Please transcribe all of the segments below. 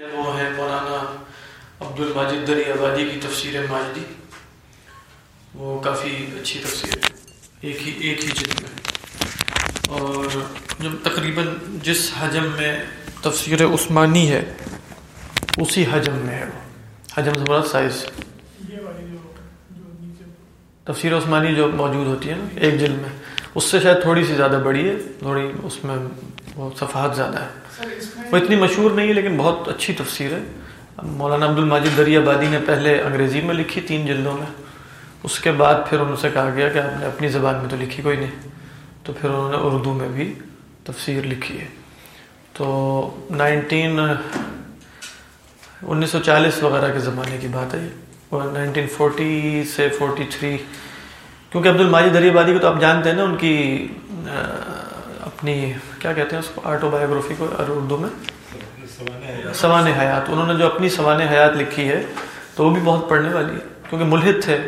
وہ ہے مولانا عبد الماجد دری آبادی کی تفسیر ماجدی۔ وہ کافی اچھی تفسیر ہے۔ ایک ہی ایک ہی جلد میں اور جب تقریباً جس حجم میں تفسیر عثمانی ہے، اسی حجم میں ہے وہ۔ حجم سے مراد سائز۔ تفسیر عثمانی جو موجود ہوتی ہے نا، ایک جلد میں، اس سے شاید تھوڑی سی زیادہ بڑی ہے، تھوڑی اس میں وہ صفحات زیادہ ہے وہ اتنی مشہور نہیں ہے، لیکن بہت اچھی تفسیر ہے۔ مولانا عبد الماجد دری آبادی نے پہلے انگریزی میں لکھی تین جلدوں میں۔ اس کے بعد پھر ان سے کہا گیا کہ آپ نے اپنی زبان میں تو لکھی کوئی نہیں۔ تو پھر انہوں نے اردو میں بھی تفسیر لکھی ہے۔ تو نائنٹین، انیس سو چالیس وغیرہ کے زمانے کی بات ہے یہ۔ نائنٹین فورٹی سے فورٹی تھری، کیونکہ عبد الماجد دری آبادی کو تو آپ جانتے ہیں نا، ان کی اپنی، کیا کہتے ہیں اس کو آٹو بایوگرافی کو، اردو میں؟ سوان حیات۔ انہوں نے جو اپنی سوان حیات لکھی ہے، تو وہ بھی بہت پڑھنے والی ہے، کیونکہ ملحد تھے۔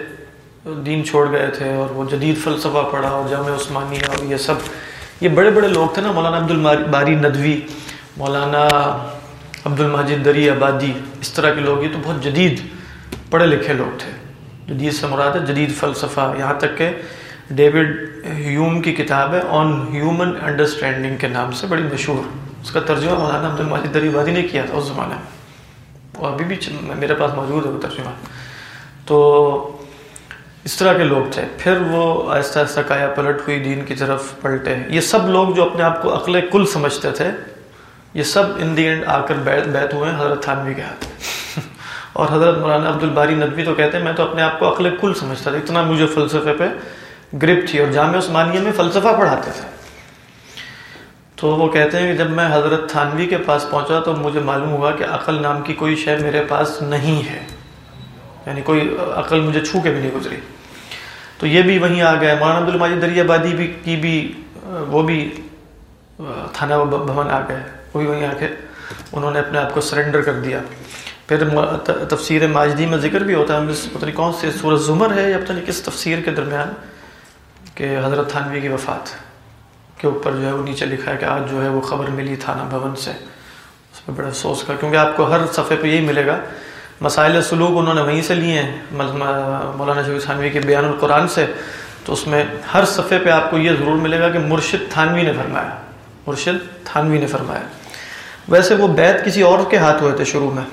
دین چھوڑ گئے تھے اور وہ جدید فلسفہ پڑھا اور جامع عثمانیہ اور یہ سب۔ یہ بڑے بڑے لوگ تھے نا، مولانا عبد الباری ندوی، مولانا عبد الماجد دری آبادی، اس طرح کے لوگ، یہ تو بہت جدید پڑھے لکھے لوگ تھے۔ جدید سے مراد ہے، جدید فلسفہ، یہاں تک کہ ڈیوڈ ہیوم کی کتاب ہے آن ہیومن انڈرسٹینڈنگ کے نام سے بڑی مشہور۔ اس کا ترجمہ مولانا عبد الماجد دری آبادی نے کیا تھا اس زمانے میں۔ وہ ابھی بھی میرے پاس موجود ہے وہ ترجمہ۔ تو اس طرح کے لوگ تھے۔ پھر وہ آہستہ آہستہ کایا، پلٹ ہوئی دین کی طرف پلٹے۔ یہ سب لوگ جو اپنے آپ کو عقل کل سمجھتے تھے، یہ سب ان دی اینڈ آ کر بیت بیت ہوئے ہیں حضرت تھانوی کے ہاتھ۔ اور حضرت مولانا عبد الباری ندوی تو کہتے ہیں، میں تو اپنے آپ کو عقل کل سمجھتا تھا، اتنا مجھے فلسفے پہ گرپ تھی اور جامع عثمانیہ میں فلسفہ پڑھاتے تھے۔ تو وہ کہتے ہیں کہ جب میں حضرت تھانوی کے پاس پہنچا تو مجھے معلوم ہوا کہ عقل نام کی کوئی شے میرے پاس نہیں ہے۔ یعنی کوئی عقل مجھے چھو کے بھی نہیں گزری۔ تو یہ بھی وہیں آ گئے۔ مولانا عبد الماجد دری آبادی بھی کی بھی، وہ بھی، تھانہ بھون آ گئے۔ وہ بھی وہیں آ کے انہوں نے اپنے آپ کو سرنڈر کر دیا۔ پھر تفسیر ماجدی میں ذکر بھی ہوتا ہے۔ پتہ نہیں کون سے سورج زمر ہے یا پتہ نہیں کس تفسیر کے درمیان کہ حضرت تھانوی کی وفات کے اوپر جو ہے وہ نیچے لکھا ہے کہ آج جو ہے وہ خبر ملی تھانہ بھون سے۔ اس میں بڑا افسوس کا کیونکہ آپ کو ہر صفحے پہ یہی ملے گا، مسائل سلوک انہوں نے وہیں سے لیے ہیں مولانا شفیع تھانوی کے بیان القرآن سے۔ تو اس میں ہر صفحے پہ آپ کو یہ ضرور ملے گا کہ مرشد تھانوی نے فرمایا۔ مرشد تھانوی نے فرمایا۔ ویسے وہ بیت کسی اور کے ہاتھ ہوئے تھے شروع میں،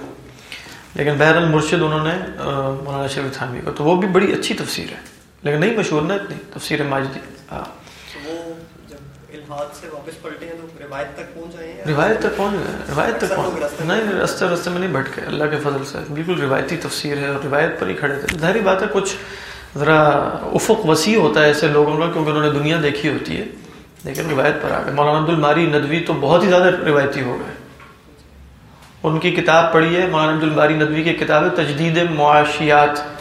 لیکن بہر المرشد انہوں نے مولانا شفیع تھانوی کو۔ تو وہ بھی بڑی اچھی تفسیر ہے۔ لیکن نہیں مشہور نا اتنی تفسیر ماجدی۔ ہاں روایت تک پہنچ گئے روایت تک پہنچ نہیں رستے رستے میں نہیں بھٹ گئے اللہ کے فضل سے۔ بالکل روایتی تفسیر ہے اور روایت پر ہی کھڑے تھے۔ ظاہری بات ہے کچھ ذرا افق وسیع ہوتا ہے ایسے لوگوں کا کیونکہ انہوں نے دنیا دیکھی ہوتی ہے۔ لیکن روایت پر آ گئے۔ مولانا عبد الماری ندوی تو بہت ہی زیادہ روایتی ہو گئے۔ ان کی کتاب پڑھی ہے مولانا عبد الباری ندوی کی کتاب ہے تجدید معاشیات۔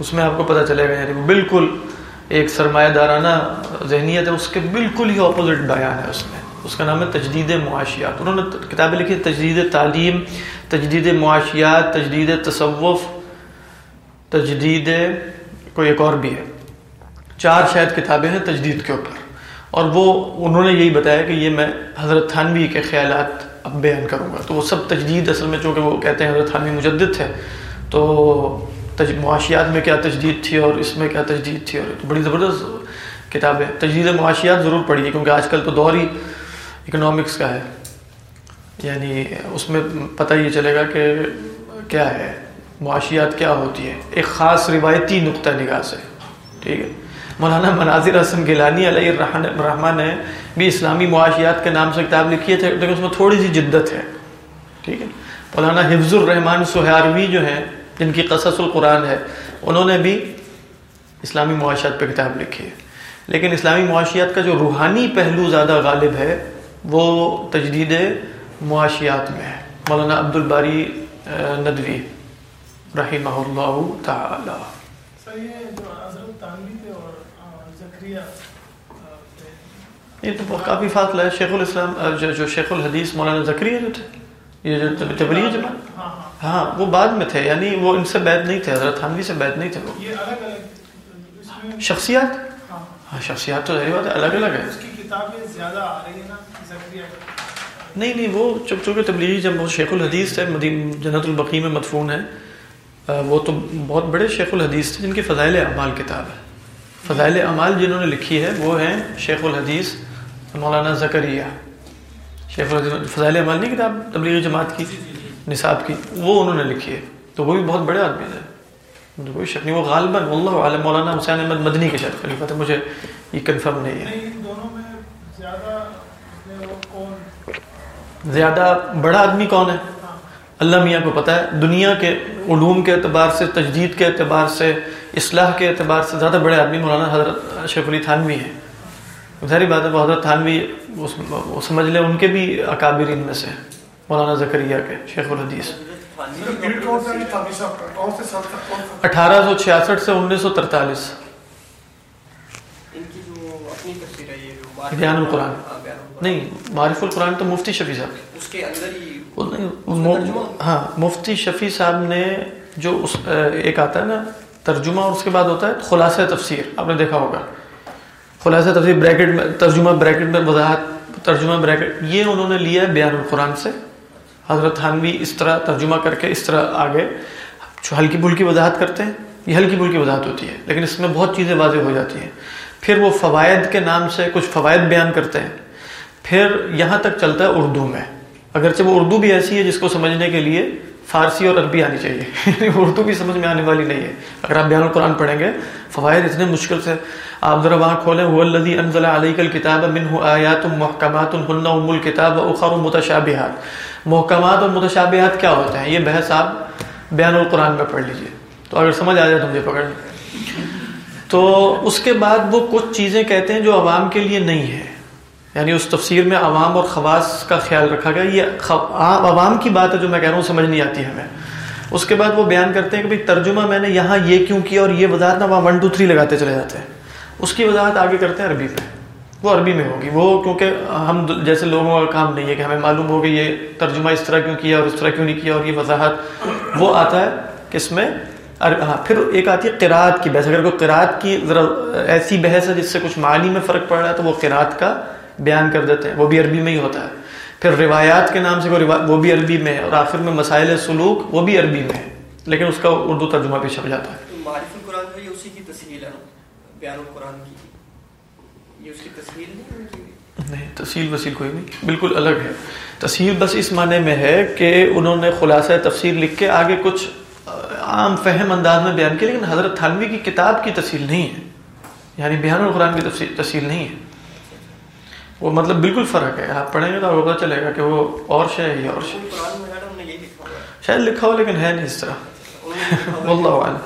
اس میں آپ کو پتہ چلے گا یعنی وہ بالکل ایک سرمایہ دارانہ ذہنیت ہے، اس کے بالکل ہی اپوزٹ بیان ہے اس میں۔ اس کا نام ہے تجدید معاشیات۔ انہوں نے کتابیں لکھی تجدید تعلیم، تجدید معاشیات، تجدید تصوف، تجدید کوئی ایک اور بھی ہے۔ چار شاید کتابیں ہیں تجدید کے اوپر۔ اور وہ، انہوں نے یہی بتایا کہ یہ میں حضرت تھانوی کے خیالات اب بیان کروں گا۔ تو وہ سب تجدید اصل میں چونکہ وہ کہتے ہیں حضرت تھانوی مجدد تھے تو معاشیات میں کیا تجدید تھی اور اس میں کیا تجدید تھی اور بڑی زبردست کتاب ہے تجدید معاشیات ضرور پڑھیے کیونکہ آج کل تو دور ہی اکنامکس کا ہے. یعنی اس میں پتہ یہ چلے گا کہ کیا ہے. معاشیات کیا ہوتی ہے ایک خاص روایتی نقطہ نگاہ سے. ٹھیک ہے. مولانا مناظر حسن گیلانی علیہ الرحمٰن نے بھی اسلامی معاشیات کے نام سے کتاب لکھی ہے، لیکن اس میں تھوڑی سی جدت ہے. ٹھیک ہے. مولانا حفظ الرحمان سہاروی جو ہیں جن کی قصص القرآن ہے انہوں نے بھی اسلامی معاشیات پہ کتاب لکھی ہے۔ لیکن اسلامی معاشیات کا جو روحانی پہلو زیادہ غالب ہے وہ تجدید معاشیات میں ہے۔ مولانا عبد الباری ندوی رحمہ اللہ تعالی۔ یہ تو کافی فاصلہ ہے۔ شیخ الاسلام جو شیخ الحدیث مولانا زکریہ جو تھے یہ جو جبریہ جماعت۔ ہاں وہ بعد میں تھے یعنی وہ ان سے بیت نہیں تھے حضرت تھانوی سے بیت نہیں تھے۔ وہ شخصیات؟ ہاں۔ شخصیات تو ظاہر بات ہے الگ الگ ہے نہیں نہیں وہ چپ چونکہ تبلیغی جب وہ شیخ الحدیث ہے جنت البقی میں مدفون ہے وہ تو بہت بڑے شیخ الحدیث تھے جن کی فضائل اعمال کتاب ہے۔ فضائل اعمال جنہوں نے لکھی ہے وہ ہیں شیخ الحدیث مولانا زکریہ شیخ الحدیث فضائل اعمال نہیں کتاب تبلیغی جماعت کی؟ نصاب کی وہ انہوں نے لکھی ہے۔ تو وہ بھی بہت بڑے آدمی تھے کوئی شک نہیں وہ غالباً اللہ عالم مولانا حسین احمد مدنی کے شاید خلیفہ تھے۔ مجھے یہ کنفرم نہیں ہے۔ زیادہ بڑا آدمی کون ہے؟ اللہ میاں کو پتہ ہے دنیا کے علوم کے اعتبار سے تجدید کے اعتبار سے اصلاح کے اعتبار سے زیادہ بڑے آدمی مولانا حضرت شیخ علی تھانوی ہیں۔ ظاہری بات ہے وہ حضرت تھانوی وہ سمجھ لیں ان کے بھی اکابرین میں سے مولانا زکریہ کے شیخ الحدیث۔ اٹھارہ سو چھیاسٹھ سے انیس سو ترتالیس۔ بیان القرآن۔ نہیں معرف القرآن تو مفتی شفیع صاحب۔ کے ہاں مفتی شفیع صاحب نے جو اس ایک آتا ہے نا ترجمہ اور اس کے بعد ہوتا ہے خلاصہ تفسیر۔ آپ نے دیکھا ہوگا۔ خلاصہ تفسیر بریکٹ میں ترجمہ بریکٹ میں وضاحت ترجمہ بریکٹ یہ انہوں نے لیا ہے بیان القرآن سے۔ حضرت حانوی اس طرح ترجمہ کر کے اس طرح آگے جو ہلکی پھلکی وضاحت کرتے ہیں، یہ ہلکی پھلکی وضاحت ہوتی ہے، لیکن اس میں بہت چیزیں واضح ہو جاتی ہیں۔ پھر وہ فوائد کے نام سے کچھ فوائد بیان کرتے ہیں۔ پھر یہاں تک چلتا ہے اردو میں۔ اگرچہ وہ اردو بھی ایسی ہے جس کو سمجھنے کے لیے فارسی اور عربی آنی چاہیے۔ یعنی اردو بھی سمجھ میں آنے والی نہیں ہے۔ اگر آپ بیان القرآن پڑھیں گے، فوائد اتنے مشکل سے آپ ذرا وہاں کھولیں وہ الدی انزل علی کل کتاب من آیات محکمات ہن ام الکتاب اخر متشابہات محکمات اور متشابہات کیا ہوتے ہیں؟ یہ بحث آپ بیان القرآن میں پڑھ لیجیے۔ تو اگر سمجھ آ جائے تو مجھے پکڑ تو اس کے بعد وہ کچھ چیزیں کہتے ہیں جو عوام کے لیے نہیں ہے۔ یعنی اس تفسیر میں عوام اور خواص کا خیال رکھا گیا، یہ عوام کی بات ہے جو میں کہہ رہا ہوں، سمجھ نہیں آتی ہمیں۔ اس کے بعد وہ بیان کرتے ہیں کہ بھائی ترجمہ میں نے یہاں یہ کیوں کیا اور یہ وضاحت نا وہاں ون ٹو تھری لگاتے چلے جاتے ہیں۔ اس کی وضاحت آگے کرتے ہیں عربی میں۔ وہ عربی میں ہوگی۔ وہ کیونکہ ہم جیسے لوگوں کا کام نہیں ہے کہ ہمیں معلوم ہو کہ یہ ترجمہ اس طرح کیوں کیا اور اس طرح کیوں نہیں کیا اور یہ وضاحت۔ وہ آتا ہے کس میں ہاں پھر ایک آتی ہے قرآت کی بحث۔ اگر کوئی قرآت کی ذرا ایسی بحث ہے جس سے کچھ معنی میں فرق پڑ رہا ہے تو وہ قرآت کا بیان کر دیتے ہیں وہ بھی عربی میں ہی ہوتا ہے۔ پھر روایات کے نام سے کوئی وہ بھی عربی میں اور آخر میں مسائل سلوک وہ بھی عربی میں ہے لیکن اس کا اردو ترجمہ بھی چھپ جاتا ہے۔ نہیں تفصیل وسیل کوئی نہیں بالکل الگ ہے۔ تصویر بس اس معنی میں ہے کہ انہوں نے خلاصہ تفسیر لکھ کے آگے کچھ عام فہم انداز میں بیان کیا لیکن حضرت تھانوی کی کتاب کی تفصیل نہیں ہے۔ یعنی بیان القرآن کی تفصیل نہیں ہے۔ وہ مطلب بالکل فرق ہے۔ آپ پڑھیں گے تو آپ کو پتا چلے گا کہ وہ اور شے ہے اور شے۔ شاید لکھا ہو لیکن ہے نہیں اس طرح۔ واللہ عالم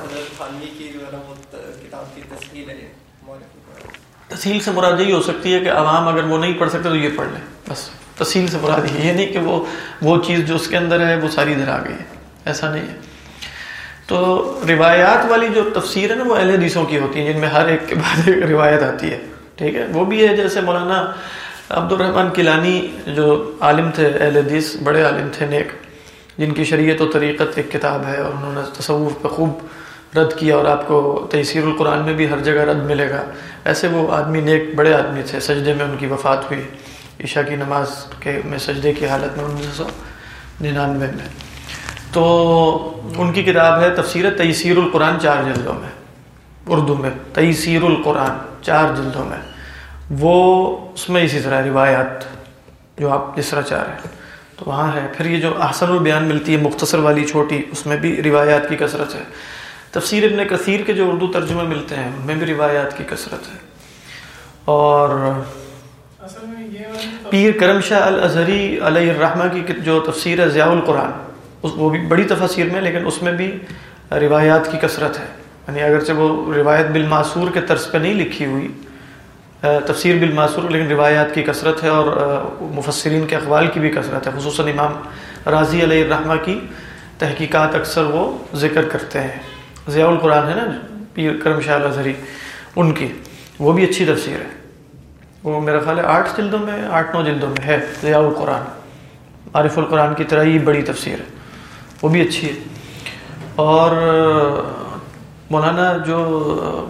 تحصیل سے مراد یہی ہو سکتی ہے کہ عوام اگر وہ نہیں پڑھ سکتے تو یہ پڑھ لیں۔ بس تحصیل سے مراد یہ نہیں کہ وہ وہ چیز جو اس کے اندر ہے وہ ساری ادھر آ گئی ہے۔ ایسا نہیں ہے۔ تو روایات والی جو تفسیر ہے نا وہ اہل حدیثوں کی ہوتی ہیں جن میں ہر ایک کے بعد ایک روایت آتی ہے۔ ٹھیک ہے؟ وہ بھی ہے جیسے مولانا عبد الرحمن کلانی جو عالم تھے، اہل حدیث، بڑے عالم تھے، نیک، جن کی شریعت و طریقت ایک کتاب ہے اور انہوں نے تصوف پہ خوب رد کیا اور آپ کو تحصیر القرآن میں بھی ہر جگہ رد ملے گا۔ ایسے وہ آدمی نیک، بڑے آدمی تھے۔ سجدے میں ان کی وفات ہوئی۔ عشاء کی نماز کے میں سجدے کی حالت میں انیس سو ننانوے میں۔ تو ان کی کتاب ہے تفسیر تیسیر القرآن چار جلدوں میں، اردو میں تیسیر القرآن چار جلدوں میں۔ وہ اس میں اسی طرح روایات جو آپ جس طرح چاہ رہے ہیں تو وہاں ہے۔ پھر یہ جو احسن البیان ملتی ہے مختصر والی چھوٹی اس میں بھی روایات کی کثرت ہے۔ تفسیر ابن کثیر کے جو اردو ترجمے ملتے ہیں ان میں بھی روایات کی کثرت ہے۔ اور پیر کرم شاہ الازہری علیہ الرحمہ کی جو تفسیر ہے ضیاء القرآن وہ بھی بڑی تفسیر میں لیکن اس میں بھی روایات کی کثرت ہے۔ یعنی اگرچہ وہ روایت بالماسور کے طرز پہ نہیں لکھی ہوئی تفسیر بالماسور لیکن روایات کی کثرت ہے اور مفسرین کے اقوال کی بھی کثرت ہے، خصوصاً امام راضی علیہ الرحمہ کی تحقیقات اکثر وہ ذکر کرتے ہیں۔ ضیاء القرآن ہے نا، پیر کرم شاہ الظہری ان کی۔ وہ بھی اچھی تفسیر ہے۔ وہ میرا خیال ہے آٹھ جلدوں میں، آٹھ نو جلدوں میں ہے ضیاء القرآن۔ عارف القرآن کی طرح ہی بڑی تفسیر ہے۔ وہ بھی اچھی ہے۔ اور مولانا جو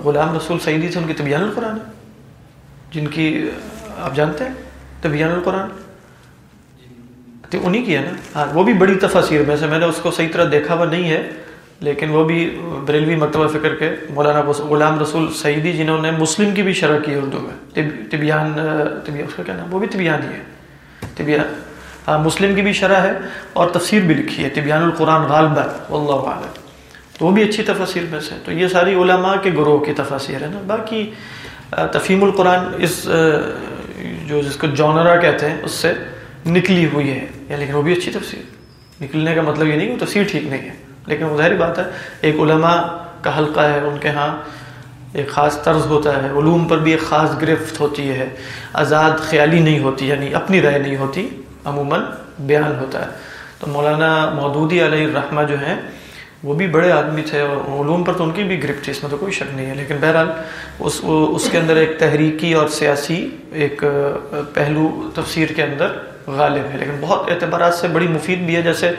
غلام رسول سعیدی تھے، ان کی طبیان القرآن ہے۔ جن کی آپ جانتے ہیں؟ طبیان القرآن؟ تو انہیں کی ہے نا؟ ہاں وہ بھی بڑی تفاصیر میں سے میں نے اس کو صحیح طرح دیکھا ہوا نہیں ہے، لیکن وہ بھی بریلوی مرتبہ فکر کے مولانا غلام رسول سعیدی جنہوں نے مسلم کی بھی شرح کی اردو میں۔ طبیان طبیان اس کا کیا نام؟ وہ بھی طبیان ہی ہے۔ طبیان ہاں مسلم کی بھی شرح ہے اور تفسیر بھی لکھی ہے۔ طبیان القرآن غالبا، واللہ عالم تو وہ بھی اچھی تفاصیر میں سے۔ تو یہ ساری علماء کے گروہ کی تفاصیر ہے نا؟ باقی تفہیم القرآن اس جو جس کو جونرا کہتے ہیں، اس سے نکلی ہوئی ہے۔ یا لیکن وہ بھی اچھی تفسیر۔ نکلنے کا مطلب یہ نہیں کہ وہ تفسیر ٹھیک نہیں ہے، لیکن وہ ظاہری بات ہے، ایک علماء کا حلقہ ہے، ان کے ہاں ایک خاص طرز ہوتا ہے۔ علوم پر بھی ایک خاص گرفت ہوتی ہے۔ آزاد خیالی نہیں ہوتی یعنی اپنی رائے نہیں ہوتی، عموماً بیان ہوتا ہے۔ تو مولانا مودودی علیہ الرحمہ جو ہیں وہ بھی بڑے آدمی تھے اور علوم پر تو ان کی بھی گرفت تھی، اس میں تو کوئی شک نہیں ہے۔ لیکن بہرحال اس اس کے اندر ایک تحریکی اور سیاسی ایک، پہلو تفسیر کے اندر غالب ہے۔ لیکن بہت اعتبارات سے بڑی مفید بھی ہے۔ جیسے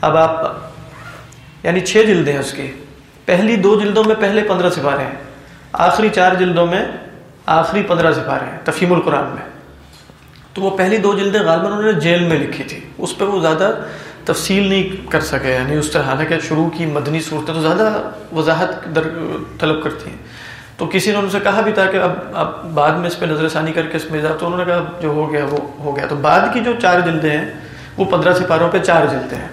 اب آپ یعنی چھ جلدیں ہیں اس کی۔ پہلی دو جلدوں میں پہلے پندرہ سپارے ہیں۔ آخری چار جلدوں میں آخری پندرہ سپارے ہیں، تفہیم القرآن میں۔ تو وہ پہلی دو جلدیں غالباً انہوں نے جیل میں لکھی تھی۔ اس پہ وہ زیادہ تفصیل نہیں کر سکے یعنی اس طرح، حالانکہ شروع کی مدنی صورتیں تو زیادہ وضاحت در طلب کرتی ہیں۔ تو کسی نے ان سے کہا بھی تھا کہ اب اب بعد میں اس پہ نظر ثانی کر کے اس میں جا تو انہوں نے کہا جو ہو گیا، وہ ہو گیا۔ تو بعد کی جو چار جلدیں ہیں، وہ پندرہ سپاروں پہ چار جلدیں ہیں۔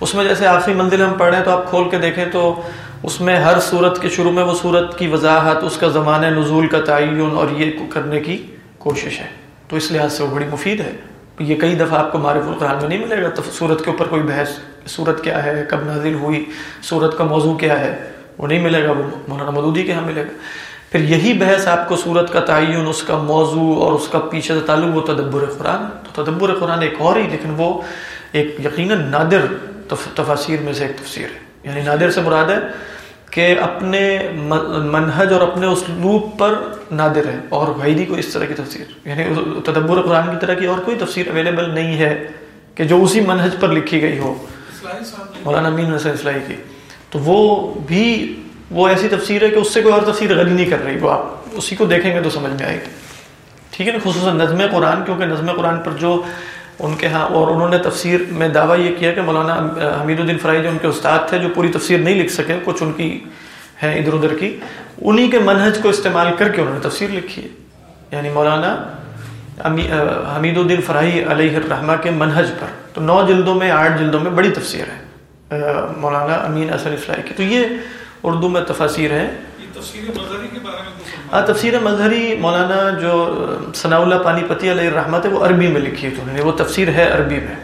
اس میں جیسے آخری منزل ہم پڑھ رہے ہیں تو آپ کھول کے دیکھیں تو اس میں ہر صورت کے شروع میں وہ صورت کی وضاحت، اس کا زمانہ نزول کا تعین اور یہ کرنے کی کوشش ہے۔ تو اس لحاظ سے وہ بڑی مفید ہے۔ یہ کئی دفعہ آپ کو معرف القرآن میں نہیں ملے گا تو صورت کے اوپر کوئی بحث صورت کیا ہے، کب نازل ہوئی صورت کا موضوع کیا ہے، وہ نہیں ملے گا، وہ مولانا مدودی کے یہاں ملے گا۔ پھر یہی بحث آپ کو صورت کا تعین، اس کا موضوع اور اس کا پیچھے سے تعلق وہ تدبر قرآن۔ تو تدبر قرآن ایک اور ہی، لیکن وہ ایک یقیناً نادر تفاصیر میں سے ایک تفسیر ہے۔ یعنی نادر سے مراد ہے کہ اپنے منہج اور اپنے اسلوب پر نادر ہے اور غیدی کو اس طرح کی تفسیر یعنی تدبر قرآن کی طرح کی اور کوئی تفسیر اویلیبل نہیں ہے کہ جو اسی منہج پر لکھی گئی ہو۔ مولانا امین حسن اسلائی کی۔ تو وہ بھی وہ ایسی تفسیر ہے کہ اس سے کوئی اور تفسیر غنی نہیں کر رہی وہ آپ اسی کو دیکھیں گے تو سمجھ میں آئے گی۔ ٹھیک ہے نا؟ خصوصاً نظم قرآن کیونکہ نظم قرآن پر جو ان کے ہاں اور انہوں نے تفسیر میں دعویٰ یہ کیا کہ مولانا حمید الدین فرائی جو ان کے استاد تھے جو پوری تفسیر نہیں لکھ سکے کچھ ان کی ہیں ادھر ادھر کی انہی کے منہج کو استعمال کر کے انہوں نے تفسیر لکھی ہے۔ یعنی مولانا حمید الدین فراہی علیہ الرحمہ کے منہج پر۔ تو نو جلدوں میں آٹھ جلدوں میں بڑی تفسیر ہے۔ مولانا امین اصل فرائی کی۔ تو یہ اردو میں تفاصیر ہیں۔ ہاں تفسیر مظہری مولانا جو ثناء اللہ پانی پتی علیہ الرحمت ہے وہ عربی میں لکھی ہے تو انہوں نے وہ تفسیر ہے عربی میں۔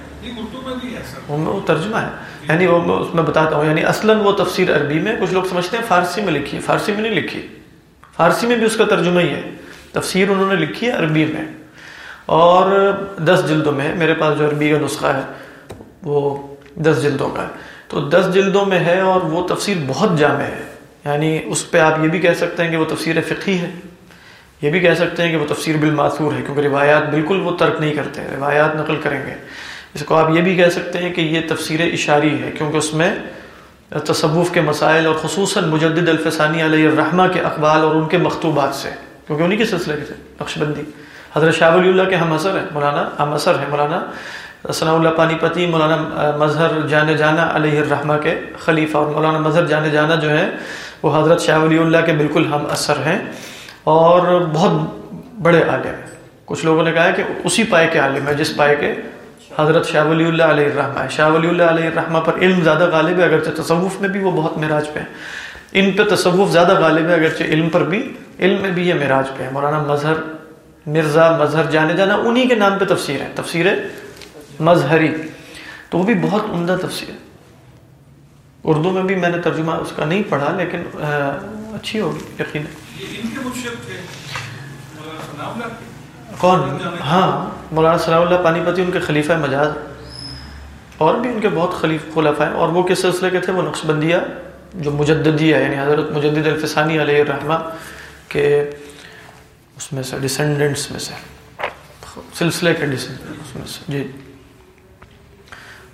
وہ ترجمہ ہے۔ یعنی وہ اس میں بتاتا ہوں یعنی اصلاً وہ تفسیر عربی میں کچھ لوگ سمجھتے ہیں، فارسی میں لکھی ہے فارسی میں نہیں لکھی۔ فارسی میں بھی اس کا ترجمہ ہی ہے۔ تفسیر انہوں نے لکھی ہے عربی میں۔ اور دس جلدوں میں، میرے پاس جو عربی کا نسخہ ہے، وہ دس جلدوں کا ہے۔ تو دس جلدوں میں ہے اور وہ تفسیر بہت جامع ہے۔ یعنی اس پہ آپ یہ بھی کہہ سکتے ہیں کہ وہ تفسیر فقی ہے۔ یہ بھی کہہ سکتے ہیں کہ وہ تفسیر بالماثور ہے، کیونکہ روایات بالکل وہ ترک نہیں کرتے، روایات نقل کریں گے۔ اس کو آپ یہ بھی کہہ سکتے ہیں کہ یہ تفسیر اشاری ہے، کیونکہ اس میں تصوف کے مسائل اور خصوصاً مجدد الفسانی علیہ الرحمہ کے اقبال اور ان کے مکتوبات سے، کیونکہ انہیں کے سلسلے کے تھے، نقش بندی۔ حضرت شاہ ولی اللہ کے ہم اثر ہیں، مولانا ہم اثر ہیں، مولانا ثناء اللہ پانی پتی، مولانا مظہر جانے جانا علیہ الرحمہ کے خلیفہ اور مولانا مظہر جانے جانا جو ہے وہ حضرت شاہ ولی اللہ کے بالکل ہم اثر ہیں اور بہت بڑے عالم ہیں۔ کچھ لوگوں نے کہا کہ اسی پائے کے عالم ہے جس پائے کے حضرت شاہ ولی اللہ علیہ الرحمہ ہے شاہ ولی اللہ علیہ الرحمہ پر علم زیادہ غالب ہے، اگرچہ تصوف میں بھی وہ بہت معراج پہ ہیں۔ ان پہ تصوف زیادہ غالب ہے، اگرچہ علم پر بھی علم میں بھی یہ معراج پہ ہے۔ مولانا مظہر مرزا مظہر جانے جانا انہی کے نام پہ تفسیر ہے۔ تفسیر مظہری۔ تو وہ بھی بہت عمدہ تفسیر۔ ہے اردو میں بھی میں نے ترجمہ اس کا نہیں پڑھا، لیکن اچھی ہوگی، یقین کون؟ ہاں مولانا صلی اللہ پانی پتی ان کے خلیفہ مجاز اور بھی ان کے بہت خلیف خلفہ ہیں۔ اور وہ کس سلسلے کے تھے؟ وہ نقش بندیہ جو مجددیہ یعنی حضرت مجدد الفسانی علیہ الرحمہ کے اس میں سے ڈسینڈنٹس میں سے۔ سلسلے کے ڈسینڈنٹس میں سے۔ جی۔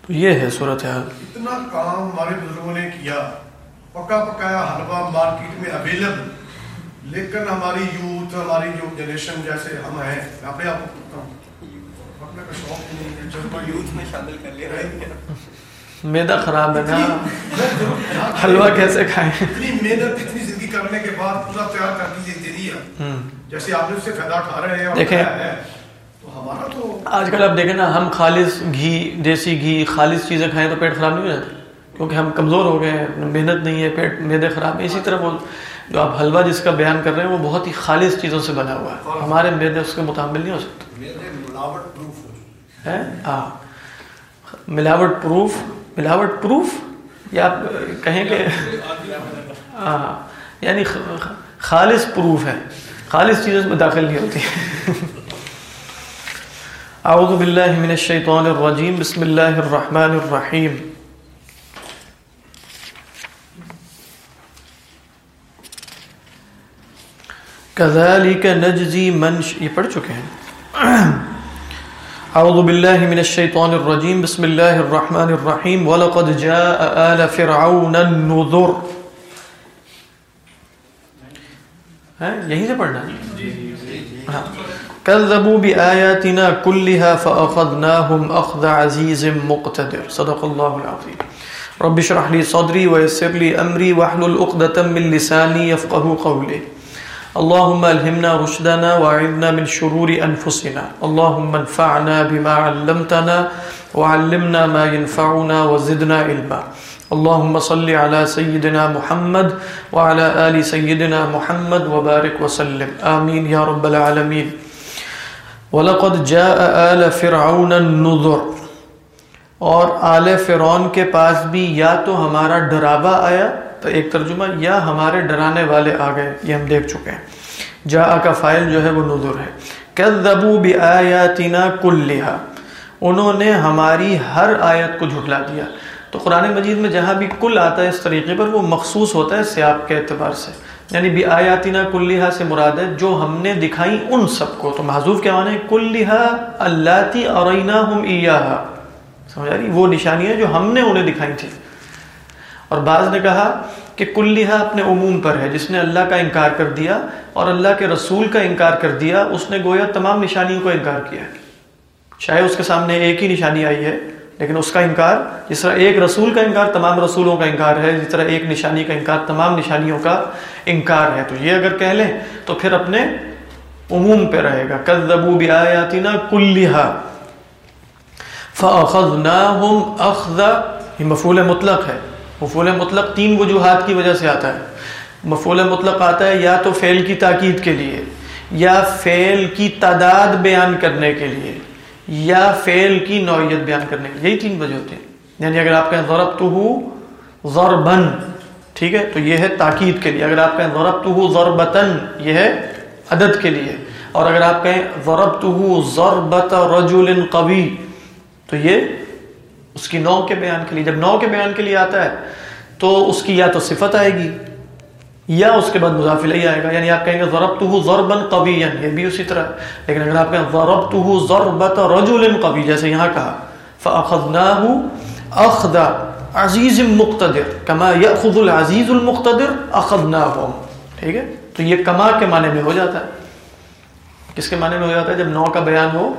تو یہ ہے صورت حال۔ اتنا کام ہمارے بزرگوں نے کیا۔ پکا پکایا حلوہ مارکیٹ میں اویلیبل لیکن ہماری یوتھ ہماری جو جنریشن جیسے ہم ہیں اپنے آپ کو کھانے کا شوق ہی نہیں ہے جذبہ یوتھ میں شامل کر لیا۔ میدا خراب ہے نا۔ حلوہ کیسے کھائیں؟ اتنی محنت اتنی زندگی کرنے کے بعد پورا تیار کر دیجیے دے دیا ہم۔ جیسے آپ نے اس سے فائدہ اٹھا رہے ہیں دیکھیں۔ کھایا ہے، تو ہمارا تو آج کل آپ دیکھیں نا ہم خالص گھی دیسی گھی خالص چیزیں کھائیں تو پیٹ خراب نہیں ہو جاتا کیونکہ ہم کمزور ہو گئے ہیں محنت نہیں ہے پیٹ میدے خراب ہیں۔ اسی طرح وہ جو آپ حلوہ جس کا بیان کر رہے ہیں وہ بہت ہی خالص چیزوں سے بنا ہوا ہے۔ ہمارے میدے اس کے متعمل نہیں ہو سکتے۔ میرے ملاوٹ پروف ہاں ملاوٹ پروف ملاوٹ پروف؟ یا آپ کہیں کہ ہاں یعنی خالص پروف ہے۔ خالص چیزوں میں داخل نہیں ہوتی۔ اعوذ باللہ من الشیطان الرجیم۔ بسم اللہ الرحمن الرحیم۔ كذلك نجزي من ش... یہ پڑھ چکے ہیں۔ اعوذ باللہ من الشیطان الرجیم، بسم اللہ الرحمن الرحیم، وَلَقَدْ جَاءَ آلَ فِرْعَوْنَ النُّذُرُ۔ ہے یہیں سے پڑھنا؟ ہے ہاں۔ كذبوا بآياتنا كلها فأخذناهم أخذ عزيز مقتدر۔ صدق الله العظيم رب اشرح لي صدري ويسر لي أمري واحلل عقدة من لساني يفقه قولي اللهم ألهمنا رشدنا وأعذنا من شرور أنفسنا. اللهم انفعنا بما علمتنا وعلمنا ما ينفعنا وزدنا علما. اللهم صل على سيدنا محمد وعلى آل سيدنا محمد وبارك وسلم. آمين يا رب العالمين. وَلَقَدْ جَاءَ آلَ فِرْعَوْنَ النُّذُرُ. اور آل فرعون کے پاس بھی یا تو ہمارا ڈراوا آیا تو ایک ترجمہ، یا ہمارے ڈرانے والے آ گئے، یہ ہم دیکھ چکے ہیں۔ جا کا فائل جو ہے وہ نذر ہے۔ کذبوا بآیاتنا کلھا، انہوں نے ہماری ہر آیت کو جھٹلا دیا۔ تو قرآن مجید میں جہاں بھی کل آتا ہے اس طریقے پر، وہ مخصوص ہوتا ہے سیاق کے اعتبار سے۔ یعنی بھی آیاتنا کلہا سے مراد ہے جو ہم نے دکھائی ان سب کو۔ تو محضوف کیا معنی ہے؟ کلہا اللاتی اریناہم ایاہا۔ سمجھ آ رہی؟ وہ نشانیاں جو ہم نے انہیں دکھائی تھی اور بعض نے کہا کہ کلہا اپنے عموم پر ہے، جس نے اللہ کا انکار کر دیا اور اللہ کے رسول کا انکار کر دیا، اس نے گویا تمام نشانیوں کو انکار کیا چاہے اس کے سامنے ایک ہی نشانی آئی ہے، لیکن اس کا انکار، جس طرح ایک رسول کا انکار تمام رسولوں کا انکار ہے، جس طرح ایک نشانی کا انکار تمام نشانیوں کا انکار ہے۔ تو یہ اگر کہہ لیں تو پھر اپنے عموم پہ رہے گا۔ کذبوا بآیاتنا کلھا فاخذناهم اخذ یہ مفعول مطلق ہے۔ مفعول مطلق تین وجوہات کی وجہ سے آتا ہے۔ مفعول مطلق آتا ہے یا تو فعل کی تاکید کے لیے، یا فعل کی تعداد بیان کرنے کے لیے، یا فعل کی نوعیت بیان کرنے کے لیے۔ یہی تین وجہ ہوتے ہیں۔ یعنی اگر آپ کہیں ضربتہ ضربن ٹھیک ہے، تو یہ ہے تاکید کے لیے۔ اگر آپ کہیں ضربتہ ضربتن یہ ہے عدد کے لیے۔ اور اگر آپ کہیں ضربتہ ضربت رجل قوی، تو یہ اس کی نو کے بیان کے لیے، جب نو کے بیان کے لیے آتا ہے، تو اس کی یا تو صفت آئے گی، یا اس کے بعد مضاف الیہ آئے گا۔ یعنی آپ کہیں گے ضربتہ ضربا قویا، یہ بھی اسی طرح۔ لیکن اگر آپ کہیں ضربتہ ضربت رجل قوی، جیسے یہاں کہا فاخذناه اخذ عزیز مقتدر۔ کما یاخذ العزیز المقتدر اخذناهم ٹھیک ہے؟ تو یہ کما کے معنی میں ہو جاتا ہے۔ کس کے معنی میں ہو جاتا ہے؟ جب نو کا بیان ہو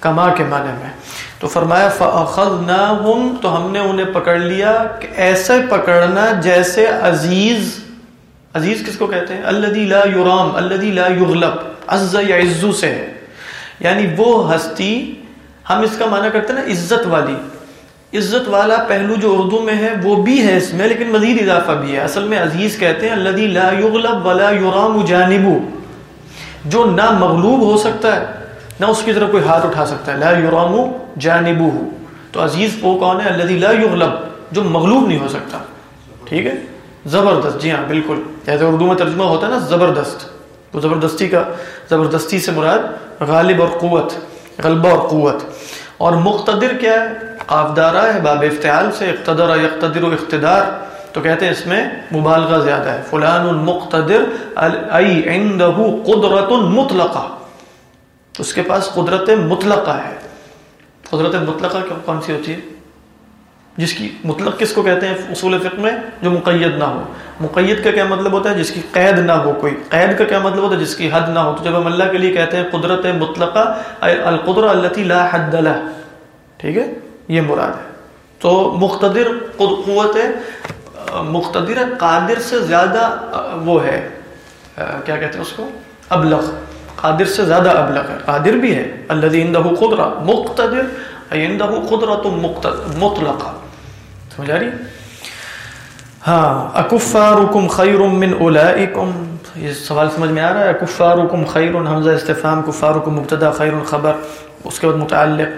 کما کے معنی میں۔ تو فرمایا فاخذناهم تو ہم نے انہیں پکڑ لیا کہ ایسے پکڑنا جیسے عزیز عزیز کس کو کہتے ہیں؟ الذي لا يرام، الذي لا يغلب، عز يعز سے۔ یعنی وہ ہستی، ہم اس کا معنی کرتے ہیں نا عزت والی۔ عزت والا پہلو جو اردو میں ہے، وہ بھی ہے اس میں، لیکن مزید اضافہ بھی ہے۔ اصل میں عزیز کہتے ہیں، الذي لا يغلب ولا يرام جانبه۔ جو نہ مغلوب ہو سکتا ہے نہ اس کی طرف کوئی ہاتھ اٹھا سکتا ہے۔ لا یرام جانبہ تو عزیز وہ کون ہے؟ الذي لا یغلب، جو مغلوب نہیں ہو سکتا۔ ٹھیک ہے؟ زبردست جی ہاں بالکل۔ جیسے اردو میں ترجمہ ہوتا ہے نا، زبردست۔ تو زبردستی کا، زبردستی سے مراد غالب اور قوت، غلبہ اور قوت۔ اور مقتدر کیا ہے؟ قافدارہ ہے، باب افتعال سے۔ اقتدر یقتدر و اقتدار۔ تو کہتے ہیں اس میں مبالغہ زیادہ ہے۔ فلان المقتدر ای عندہ قدرت مطلقہ۔ اس کے پاس قدرت مطلقہ ہے۔ قدرت مطلقہ کون سی ہوتی ہے؟ جس کی مطلق کس کو کہتے ہیں اصول فقہ میں؟ جو مقید نہ ہو۔ مقید کا کیا مطلب ہوتا ہے؟ جس کی قید نہ ہو کوئی۔ قید کا کیا مطلب ہوتا ہے؟ جس کی حد نہ ہو۔ تو جب ہم اللہ کے لیے کہتے ہیں قدرت مطلقہ القدر اللہ لا حد لہ۔ ٹھیک ہے؟ یہ مراد ہے۔ تو مقتدر قوت، مقتدر قادر سے زیادہ، وہ ہے۔ کیا کہتے ہیں اس کو؟ ابلغ۔ قادر سے زیادہ ابلغ ہے، قادر بھی ہے۔ اللہ عندہ قدرہ، مقتدر عندہ قدرت مطلقہ۔ سمجھ رہی؟ ہاں اکفارکم خیر من اولائکم۔ یہ سوال سمجھ میں آ رہا ہے، اکفارکم خیر حمزہ استفہام، کفارکم مبتدا خیر خبر، اس کے بعد متعلق۔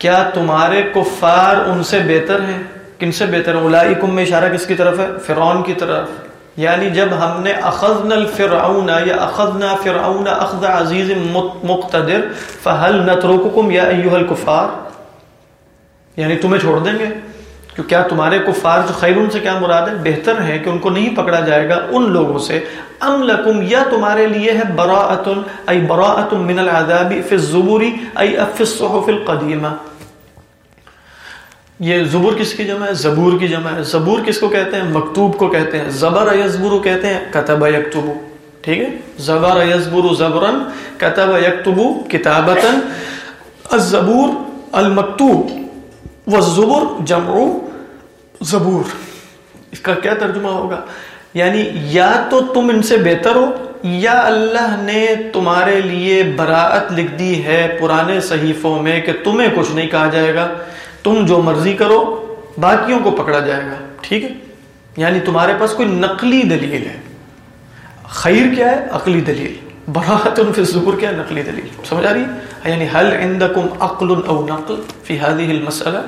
کیا تمہارے کفار ان سے بہتر ہیں؟ کن سے بہتر ہیں؟ اولائکم میں اشارہ کس کی طرف ہے؟ فرعون کی طرف۔ یعنی جب ہم نے اخذنا الفرعون یا اخذنا فرعون اخذ عزیز مقتدر، فهل نترککم یا ایها الکفار؟ یعنی تمہیں چھوڑ دیں گے؟ کہ کیا تمہارے کفار جو خیرون سے کیا مراد ہے؟ بہتر ہے کہ ان کو نہیں پکڑا جائے گا ان لوگوں سے۔ ام لکم، یا تمہارے لیے ہے براءت ای براءت من العذاب فی الزبور ای فی الصحف القدیمہ۔ یہ زبور کس کی جمع ہے؟ زبور کی جمع ہے۔ زبور کس کو کہتے ہیں؟ مکتوب کو کہتے ہیں۔ زبر یزبر کہتے ہیں، کتب یکتب ٹھیک ہے؟ زبر یزبر زبرن، کتب یکتب کتابتا الزبور المکتوب والزبر جمع زبور۔ اس کا کیا ترجمہ ہوگا؟ یعنی یا تو تم ان سے بہتر ہو، یا اللہ نے تمہارے لیے براعت لکھ دی ہے پرانے صحیفوں میں کہ تمہیں کچھ نہیں کہا جائے گا۔ تم جو مرضی کرو، باقیوں کو پکڑا جائے گا، ٹھیک ہے؟ یعنی تمہارے پاس کوئی نقلی دلیل ہے۔ خیر کیا ہے؟ عقلی دلیل۔ براعت فی الزبور کیا ہے؟ نقلی دلیل۔ سمجھ آ رہی؟ یعنی حل عندکم عقل او نقل فی هذه المسئلہ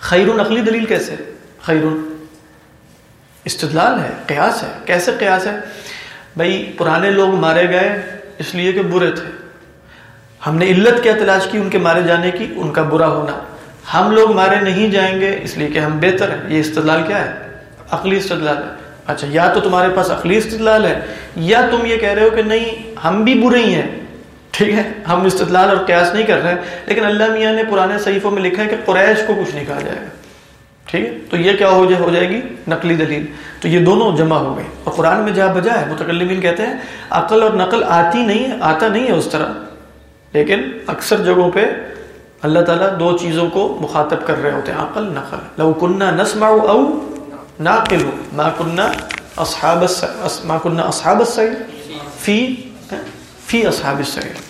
خیر عقلی دلیل کیسے؟ خیر استدلال ہے، قیاس ہے۔ کیسے قیاس ہے؟ بھائی، پرانے لوگ مارے گئے اس لیے کہ برے تھے۔ ہم نے علت کیا تلاش کی ان کے مارے جانے کی، ان کا برا ہونا۔ ہم لوگ مارے نہیں جائیں گے، اس لیے کہ ہم بہتر ہیں۔ یہ استدلال کیا ہے؟ عقلی استدلال ہے۔ اچھا یا تو تمہارے پاس عقلی استدلال ہے، یا تم یہ کہہ رہے ہو کہ نہیں، ہم بھی برے ہی ہیں۔ ٹھیک ہے، ہم استدلال اور قیاس نہیں کر رہے لیکن اللہ میاں نے پرانے صحیفوں میں لکھا ہے کہ قریش کو کچھ نہیں کہا جائے گا۔ ٹھیک ہے، تو یہ کیا ہو جائے ہو جائے گی؟ نقلی دلیل۔ تو یہ دونوں جمع ہو گئے۔ اور قرآن میں جہاں بجا ہے، متکلمین کہتے ہیں، عقل اور نقل آتی نہیں ہے، آتا نہیں ہے اس طرح۔ لیکن اکثر جگہوں پہ اللہ تعالیٰ دو چیزوں کو مخاطب کر رہے ہوتے ہیں، عقل، نقل۔ لو کنہ نسمع او ناقل۔ ما کنہ اصحاب ما کنہ اصحاب السعید فی فی اصحاب السعید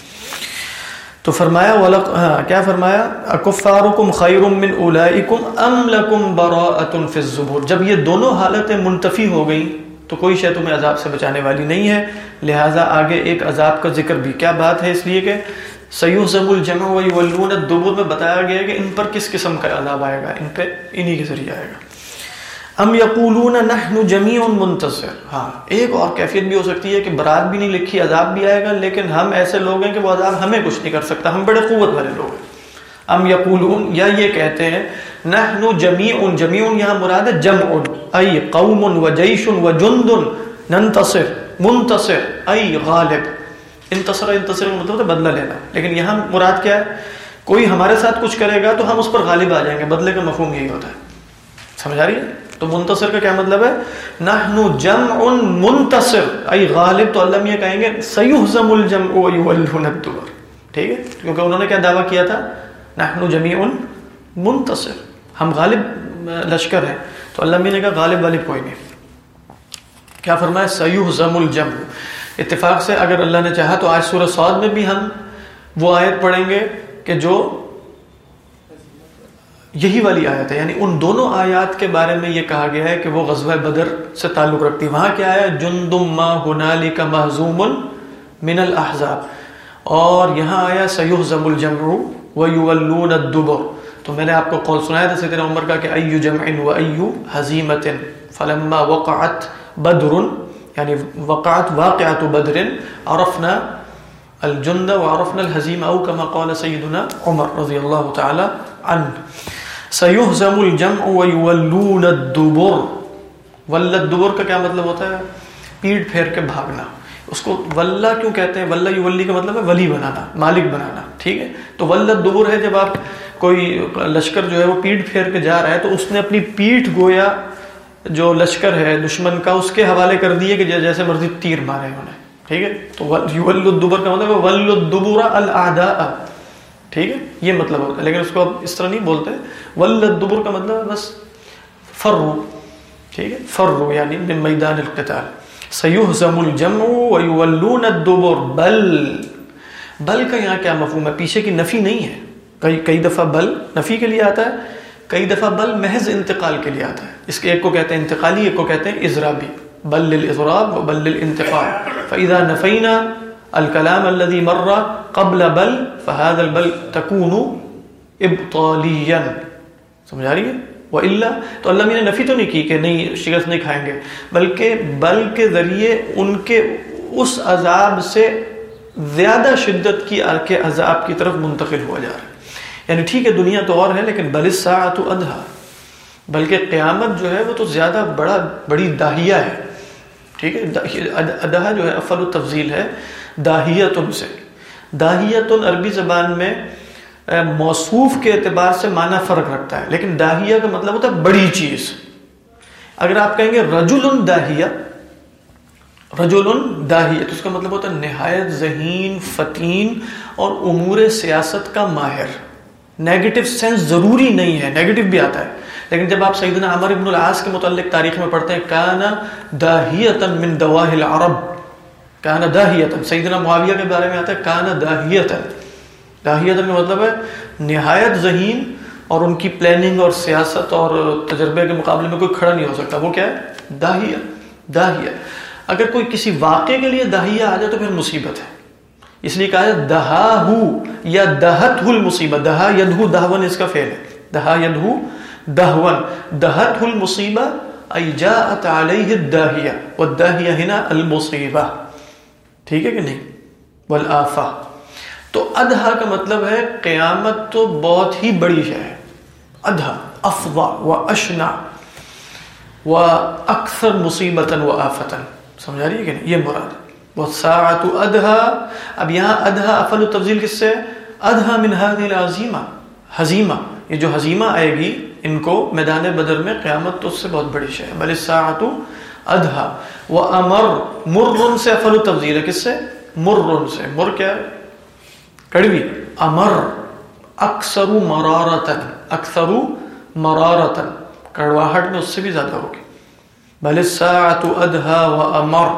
تو فرمایا، ولق کیا فرمایا؟ اکفارکم خیر من اولئکم ام لکم براءۃ فی الزبور۔ جب یہ دونوں حالتیں منتفی ہو گئیں، تو کوئی شے تمہیں عذاب سے بچانے والی نہیں ہے۔ لہٰذا آگے ایک عذاب کا ذکر بھی۔ کیا بات ہے اس لیے کہ سیوزم الجمع ویولون الدبر میں بتایا گیا کہ ان پر کس قسم کا عذاب آئے گا؟ ان پہ انہی کے ذریعے آئے گا۔ ام یقولون نحن جمیع منتصر ہاں ایک اور کیفیت بھی ہو سکتی ہے کہ برات بھی نہیں لکھی، عذاب بھی آئے گا، لیکن ہم ایسے لوگ ہیں کہ وہ عذاب ہمیں کچھ نہیں کر سکتا، ہم بڑے قوت والے لوگ ہیں۔ ام یقولون، یا یہ کہتے ہیں، نحن جمیع جمیع یہاں مراد ہے جمع، ای قوم و جیش و جند، ننتصر، منتصر، ای غالب۔ انتصر انتصر مطلب بدلہ لینا۔ لیکن یہاں مراد کیا ہے؟ کوئی ہمارے ساتھ کچھ کرے گا تو ہم اس پر غالب آ جائیں گے، بدلے کا مفہوم یہی ہوتا ہے۔ سمجھ آ رہی ہے؟ تو منتصر کا کیا مطلب ہے؟ نحنو جمع منتصر۔ ای غالب تو اللہ میاں کہیں گے، سیحزم الجمع ویولون الدبر۔ ٹھیک ہے؟ کیونکہ انہوں نے کیا دعویٰ کیا تھا؟ نحنو جمیع منتصر۔ ہم غالب لشکر ہیں۔ تو اللہ نے کہا غالب والب کوئی نہیں۔ کیا فرمایا؟ سیحزم الجمع۔ اتفاق سے اگر اللہ نے چاہا تو آج سورہ سعود میں بھی ہم وہ آیت پڑھیں گے کہ جو یہی والی آیت ہے یعنی ان دونوں آیات کے بارے میں یہ کہا گیا ہے کہ وہ غزوہ بدر سے تعلق رکھتی وہاں کیا ہے؟ جندم ما ہنالی کا محزوم من الاحزاب۔ اور یہاں آیا سیحزم الجمع ویولون الدبر۔ تو میں نے آپ کو قول سنایا تھا سیدنا عمر کا کہ ایو جمع و ایو حزیمت، فلما وقعت بدر یعنی وقعت واقعات بدر عرفنا الجند وعرفنا الحزیم او کما قال سیدنا عمر رضی اللہ تعالی عنہ. سیحزم الجمع ویولون الدبر. ول الدبر کا کیا مطلب ہوتا ہے؟ پیٹ پھیر کے بھاگنا. اس کو ولہ کیوں کہتے ہیں؟ ولہ یولی کا مطلب ہے ولی بنانا، مالک بنانا، ٹھیک ہے؟ تو ول الدبر ہے جب آپ کوئی لشکر جو ہے وہ پیٹ پھیر کے جا رہا ہے تو اس نے اپنی پیٹھ گویا جو لشکر ہے، دشمن کا اس کے حوالے کر دیے کہ جیسے مرضی تیر مارے انہوں نے، ٹھیک ہے؟ تو ولدبر کا مطلب ولدبر الاعداء ٹھیک ہے؟ یہ مطلب ہوتا ہے، لیکن اس کو اب اس طرح نہیں بولتے۔ ولدبر کا مطلب بس فرو، ٹھیک ہے؟ فرو یعنی من میدان القتال۔ سیہزم الجمع ویولون الدبر، بل بل کا یہاں کیا مفہوم ہے؟ پیچھے کی نفی نہیں ہے۔ کئی کئی دفعہ بل نفی کے لیے آتا ہے۔ کئی دفعہ بل محض انتقال کے لیے آتا ہے۔ اس کے ایک کو کہتے ہیں انتقالی، ایک کو کہتے ہیں اضرابی۔ بل للاضراب و بل للانتقال۔ فاذا نفینا الكلام الذي مر قبل بل، فهذا البل تكون ابطاليا سمجھا رہی ہے؟ وَإِلَّا، تو اللہ نے نفی تو نہیں کی کہ نہیں، شکست نہیں کھائیں گے، بلکہ بل کے ذریعے ان کے اس عذاب سے زیادہ شدت کی، کے عذاب کی طرف منتقل ہوا جا رہا ہے۔ یعنی ٹھیک ہے دنیا تو اور ہے لیکن بل ساعت ادھا، بلکہ قیامت جو ہے وہ تو زیادہ بڑا، بڑی داہیہ ہے۔ ٹھیک ہے؟ ادہا جو ہے افل و تفضیل ہے، داہیتن سے۔ داہیتن عربی زبان میں موصوف کے اعتبار سے معنی فرق رکھتا ہے۔ لیکن داہیہ کا مطلب ہوتا ہے بڑی چیز۔ اگر آپ کہیں گے رجل داہیہ رجل داہیہ، تو اس کا مطلب ہوتا ہے نہایت ذہین، فتین اور امور سیاست کا ماہر۔ نیگیٹو سینس ضروری نہیں ہے نیگیٹو بھی آتا ہے۔ لیکن جب آپ سیدنا عمر ابن العاص کے متعلق تاریخ میں پڑھتے ہیں، کانا داہیتن من دواہ العرب۔ کانا داہیتن سیدنا معاویہ کے بارے میں آتا ہے، کانا داہیتن داہیتن کا مطلب ہے نہایت ذہین اور ان کی پلاننگ اور سیاست اور تجربے کے مقابلے میں کوئی کھڑا نہیں ہو سکتا۔ وہ کیا ہے؟ داہیہ داہیہ۔ اگر کوئی کسی واقعے کے لیے داہیہ آ جائے تو پھر مصیبت ہے۔ اس لیے کہا ہے دہا ہو یا دہت ہل مصیبت. دہا یدہ دہون اس کا فعل ہے. دہا یدہ دہون. دہت ہل ای جاءت علیہ الداہیہ. والداہیہ ہنا المصیبہ. ٹھیک ہے کہ نہیں؟ والآفہ. تو ادھا کا مطلب ہے قیامت تو بہت ہی بڑی شے ہے. ادھا افضا و اشنا و اکثر مصیبتا و آفتا. سمجھا رہی ہے کہ نہیں؟ یہ مراد وساعت ادھا اب یہاں ادھا افل تفضیل کس سے؟ ادھا من هذه العظیمہ حزیمہ یہ جو حزیمہ آئے گی، ان کو میدان بدر میں قیامت تو اس سے بہت بڑی شے ہے. بل الساعت ادھا و امر مر سے افل و تفضیل ہے کس سے؟ مر سے. مر کیا ہے؟ کڑوی. امر اکثر مرارتا. اکثر مرارتا. کڑواہٹ میں اس سے بھی زیادہ ہوگی. بل الساعت ادھا و امر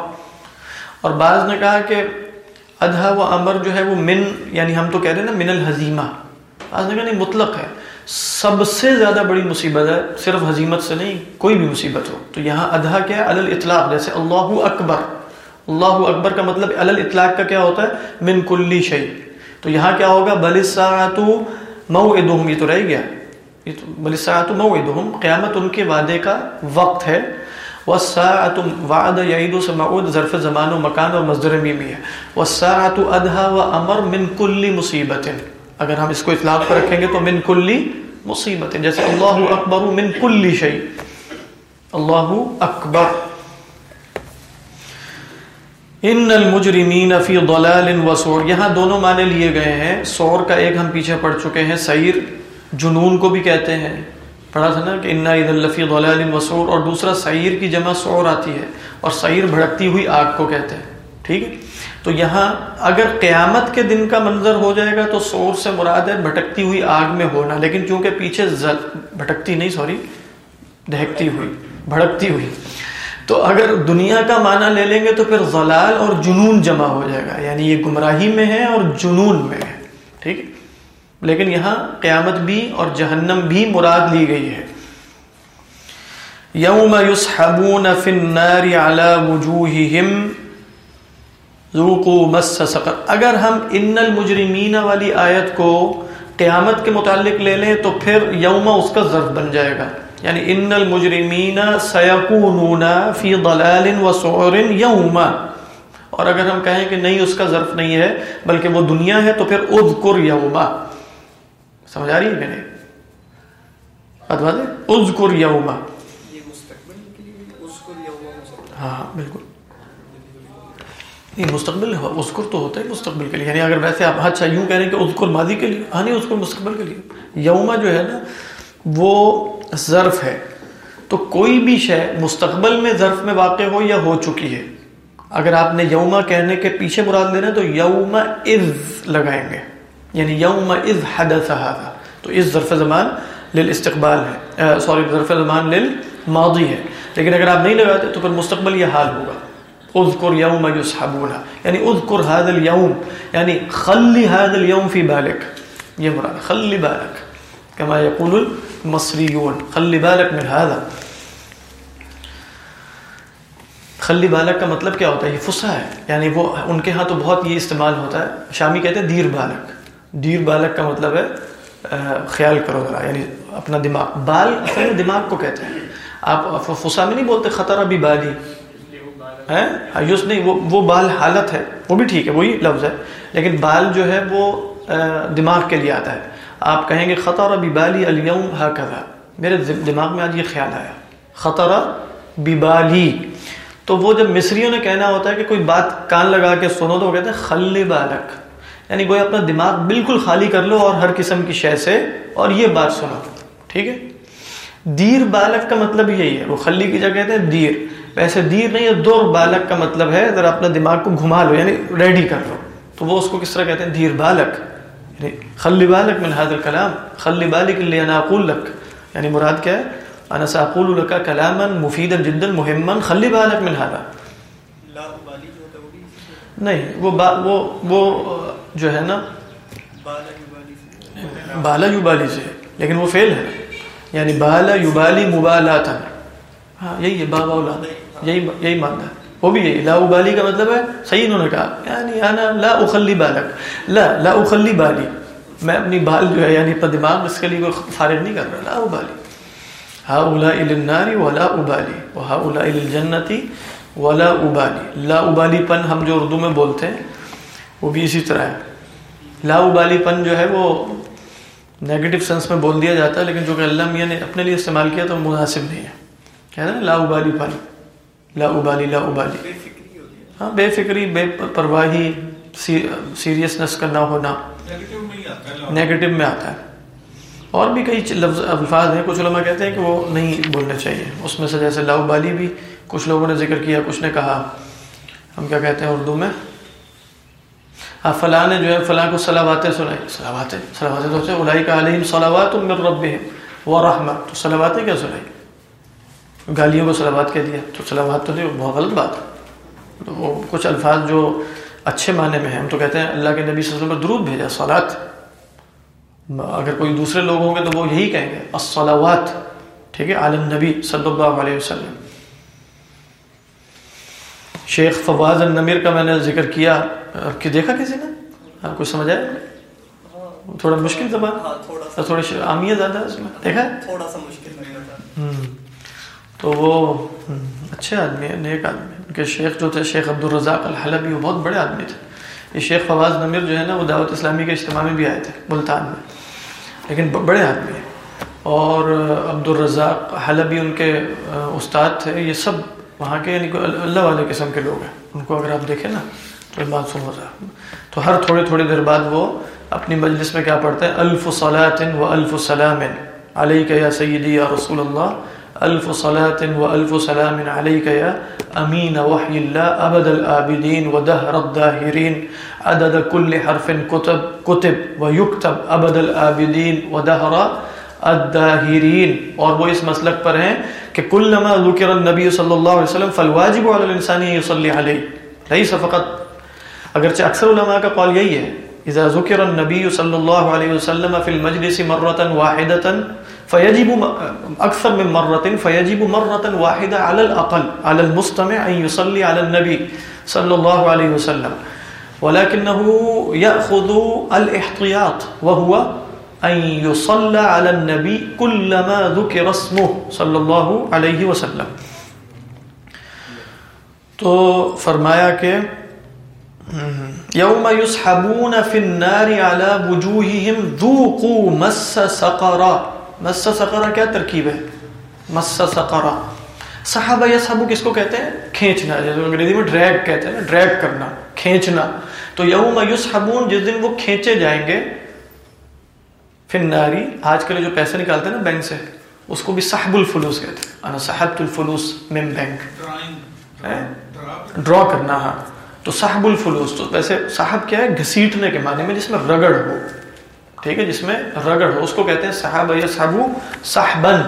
اور بعض نے کہا کہ ادھا و امر جو ہے وہ من یعنی ہم تو کہہ رہے ہیں نا من الحزیمہ۔ بعض نے کہا نہیں، مطلق ہے۔ سب سے زیادہ بڑی مصیبت ہے، صرف حزیمت سے نہیں، کوئی بھی مصیبت ہو۔ تو یہاں ادھا کیا ہے؟ علل اطلاق جیسے اللہ اکبر۔ اللہ اکبر کا مطلب علل اطلاق کا کیا ہوتا ہے؟ من کلی شعی تو یہاں کیا ہوگا؟ بلساعت موعدہم، یہ تو رہ گیا۔ بلساعت موعدہم، قیامت ان کے وعدے کا وقت ہے۔ والساعت وعد یعید سے معود ظرف زمان و مکان اور مصدر میمی ہے والساعت ادھا و امر من کلی مصیبت اگر ہم اس کو اطلاق پر رکھیں گے تو من کلی مصیبت جیسے اللہ اکبر من کلی شیء اللہ اکبر. ان المجرمین فی ضلال و سور یہاں دونوں معنی لیے گئے ہیں. سور کا ایک ہم پیچھے پڑھ چکے ہیں. سعیر جنون کو بھی کہتے ہیں. پڑھا تھا نا کہ انا عید الفی ضلال و اور دوسرا سعیر کی جمع سور آتی ہے اور سعیر بھڑکتی ہوئی آگ کو کہتے ہیں۔ ٹھیک ہے؟ تو یہاں اگر قیامت کے دن کا منظر ہو جائے گا تو سور سے مراد ہے بھٹکتی ہوئی آگ میں ہونا۔ لیکن چونکہ پیچھے زل بھٹکتی نہیں، سوری، دہکتی ہوئی، بھڑکتی ہوئی۔ تو اگر دنیا کا معنی لے لیں گے تو پھر ضلال اور جنون جمع ہو جائے گا۔ یعنی یہ گمراہی میں ہے اور جنون میں ہے۔ ٹھیک ہے؟ لیکن یہاں قیامت بھی اور جہنم بھی مراد لی گئی ہے۔ یوم یسحبون فی النار علی وجوہہم، ذوقوا مس سقر۔ اگر ہم ان المجرمین والی آیت کو قیامت کے متعلق لے لیں تو پھر یوم اس کا ظرف بن جائے گا۔ یعنی ان المجرمین سیکونون فی ضلال و سعر یوم۔ اور اگر ہم کہیں کہ نہیں، اس کا ظرف نہیں ہے، بلکہ وہ دنیا ہے، تو پھر اذکر یوم۔ سمجھ آ رہی ہے کہ نہیں ادوا اذکر یوم۔ ہاں،, ہاں بالکل۔ نہیں، مستقبل عذکر تو ہوتا ہے مستقبل کے لیے۔ یعنی اگر ویسے آپ اچھا یوں کہہ رہے ہیں کہ عذکر ماضی کے لیے ہاں نہیں عذکر مستقبل کے لیے۔ یوما جو ہے نا، وہ ظرف ہے۔ تو کوئی بھی شے مستقبل میں ظرف میں واقع ہو یا ہو چکی ہے، اگر آپ نے یوما کہنے کے پیچھے مراد لینا تو یوم از لگائیں گے۔ یعنی یوم از حدث هذا تو اس ظرف زمان للاستقبال ہے. سوری، ظرف زمان للماضی ہے. لیکن اگر آپ نہیں لگاتے تو پھر مستقبل یہ حال ہوگا. اذکر یوم یسحبون یعنی اذکر هذا اليوم. یعنی خلی هذا اليوم فی بالک. یہ مراد خلی بالک. كما يقول المصريون خلی بالک من هذا. خلی بالک کا مطلب کیا ہوتا ہے؟ یہ فسا ہے. یعنی وہ، ان کے ہاں تو بہت یہ استعمال ہوتا ہے. شامی کہتے ہیں دیر بالک. دیر بالک کا مطلب ہے خیال کرو ذرا یعنی اپنا دماغ، بال اصل دماغ کو کہتے ہیں۔ آپ فسا میں نہیں بولتے، خطرہ بھی بالی یوز نہیں، وہ وہ بال حالت ہے، وہ بھی ٹھیک ہے، وہی لفظ ہے۔ لیکن بال جو ہے، وہ دماغ کے لیے آتا ہے۔ آپ کہیں گے، خطرہ بھی بالی اليوم ہا میرے دماغ میں آج یہ خیال آیا۔ خطرہ ببالی تو وہ جب مصریوں نے کہنا ہوتا ہے کہ کوئی بات کان لگا کے سنو تو وہ کہتے ہیں خلی بالک۔ یعنی کوئی اپنا دماغ بالکل خالی کر لو اور ہر قسم کی شے سے اور یہ بات سنو، ٹھیک ہے؟ دیر بالک کا مطلب یہی ہے، وہ خلی کی جگہ کہتے ہیں دیر۔ ویسے دیر نہیں ہے، دور بالک کا مطلب ہے، ذرا اپنا دماغ کو گھما لو یعنی ریڈی کر لو۔ تو وہ اس کو کس طرح کہتے ہیں؟ دیر بالک۔ یعنی خلی بالک من هذا الكلام خلی بالک اللي انا یعنی مراد کیا ہے؟ انا ساقول لك كلاما مفيدا جدا مهما خلی بالک من هذا نہیں، وہ با، وہ وہ، جو ہے نا، بالا یوبالی سے، لیکن وہ فیل ہے یعنی بالا یوبالی مبالاتا ہاں یہی ہے بابا اولاد یہی یہی مانتا ہے۔ وہ بھی یہی، لا ابالی کا مطلب ہے، صحیح انہوں نے کہا۔ یعنی انا لا اخلی بالک، لا لا اخلی بالی۔ میں اپنی بال جو ہے یعنی اپنا دماغ اس کے لیے کوئی فارغ نہیں کر رہا، لا ابالی ہا اولا الناری ولا ابالی و ہا اولا الجنتی ولا ابالی، لا ابالی پن ہم جو اردو میں بولتے ہیں، وہ بھی اسی طرح ہے۔ لا ابالی پن جو ہے وہ نیگیٹو سینس میں بول دیا جاتا ہے، لیکن جو کہ اللہ میاں نے اپنے لیے استعمال کیا تو مناسب نہیں ہے۔ کہہ رہے لا ابالی پن۔ لا ابالی لا ابالی۔ ہاں بے فکری، بے پرواہی سیریسنس کا نہ ہونا۔ نیگیٹو میں آتا ہے۔ اور بھی کئی لفظ، الفاظ ہیں، کچھ علماء کہتے ہیں کہ وہ نہیں بولنے چاہیے۔ اس میں سے جیسے لا ابالی بھی کچھ لوگوں نے ذکر کیا، کچھ نے کہا۔ ہم کیا کہتے ہیں اردو میں؟ ہاں فلاں نے جو ہے، فلاں کو صلاحاتیں سنائی۔ صلاحاتیں صلاحاتیں تو ہوتے الائی کا علیہم صلاحات من رب و رحمت تو صلاحاتیں کیا سنائی؟ گالیوں کو صلاحات کہہ دیا۔ تو صلاحات تو نہیں، بہت غلط بات۔ تو وہ کچھ الفاظ جو اچھے معنی میں ہیں، ہم تو کہتے ہیں اللہ کے نبی صلی اللہ علیہ وسلم پر درود بھیجا صلات اگر کوئی دوسرے لوگ ہوں گے تو وہ یہی کہیں گے الصلاوات ٹھیک ہے عالم نبی صلی اللہ علیہ وسلم۔ شیخ فواز النمیر کا میں نے ذکر کیا کہ دیکھا کسی نے؟ آپ کو سمجھ آیا؟ تھوڑا مشکل زبان؟ تھوڑی عامیہ زیادہ ہے اس میں؟ دیکھا؟ تھوڑا سا مشکل تو وہ اچھے آدمی ہے نیک آدمی ان کے شیخ جو تھے شیخ عبدالرزاق الحلبی وہ بہت بڑے آدمی تھے۔ یہ شیخ فواز نمیر جو ہے نا وہ دعوت اسلامی کے اجتماع میں بھی آئے تھے ملتان میں۔ لیکن بڑے آدمی ہیں۔ اور عبدالرزاق حلبی ان کے استاد تھے یہ سب وہاں کے یعنی اللہ والے قسم کے لوگ ہیں۔ ان کو اگر آپ دیکھیں نا، تو بات سن ہوتا تو ہر تھوڑے تھوڑے دیر بعد وہ اپنی مجلس میں کیا پڑھتے ہیں؟ الف صلاۃ و الف سلام علیک یا سیدی یا رسول اللہ۔ الف صلاۃ و الف سلام علیک یا امین وحی اللہ۔ ابد العابدین و دہر الداہرین۔ عدد کل حرف کتب کتب و یکتب۔ ابد العابدین و دہر الداہرین۔ اور وہ اس مسلک پر ہیں۔ کہ کلما ذکر النبی صلی اللہ علیہ وسلم فالواجب علی الانسان یصلی علیہ لیس فقط۔ اگرچہ اکثر علماء کا قول یہی ہے، اذا ذکر النبی صلی اللہ علیہ وسلم فی المجلس مرتا واحدتا فیجب اکثر من مرت فیجب مرتا واحدة على الاقل على المستمع ان يصلي على النبي صلى الله عليه وسلم ولكنه يأخذ الاحتياط وهو ان يصلى على النبي كلما ذكر اسمه صلی اللہ علیہ وسلم۔ تو فرمایا کہ، یوم یسحبون فی النار على وجوہہم ذوقوا مس سقرا۔ مس سقرا کیا ترکیب ہے؟ مس سقرا۔ صحابہ یسحبو کس کو کہتے ہیں؟ کھینچنا، جیسے انگریزی میں ڈریگ کہتے ہیں ڈریگ کرنا، کھینچنا۔ تو یوم یسحبون جس دن وہ کھینچے جائیں گے پھر ناری آج کل جو پیسے نکالتے ہیں نا بینک سے اس کو بھی صاحب الفلوس کہتے ہیں۔ انا صاحبت الفلوس من بینک۔ ڈرا کرنا۔ ہاں۔ تو صاحب الفلوس تو ویسے صاحب کیا ہے؟ گھسیٹنے کے معنی میں جس میں رگڑ ہو۔ ٹھیک ہے جس میں رگڑ ہو اس کو کہتے ہیں صحاب یصحبو صحبن